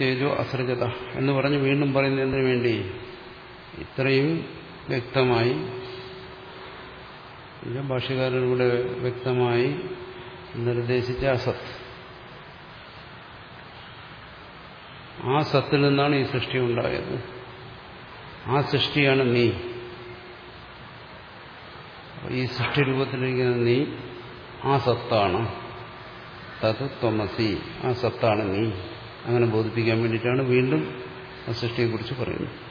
തേജോ അസൃജത എന്ന് പറഞ്ഞ് വീണ്ടും പറയുന്നതിന് വേണ്ടി? ഇത്രയും വ്യക്തമായി ഭാഷകാരൻ ഇവിടെ വ്യക്തമായി നിർദ്ദേശിച്ച അസത്ത് ആ സത്തിൽ നിന്നാണ് ഈ സൃഷ്ടി ഉണ്ടായത്. ആ സൃഷ്ടിയാണ് നീ. ഈ സൃഷ്ടി രൂപത്തിലിരിക്കുന്ന നീ ആ സത്താണ്. തത് ത്വമസി ആ സത്താണ് നീ. അങ്ങനെ ബോധിപ്പിക്കാൻ വേണ്ടിയിട്ടാണ് വീണ്ടും ആ സൃഷ്ടിയെക്കുറിച്ച് പറയുന്നത്.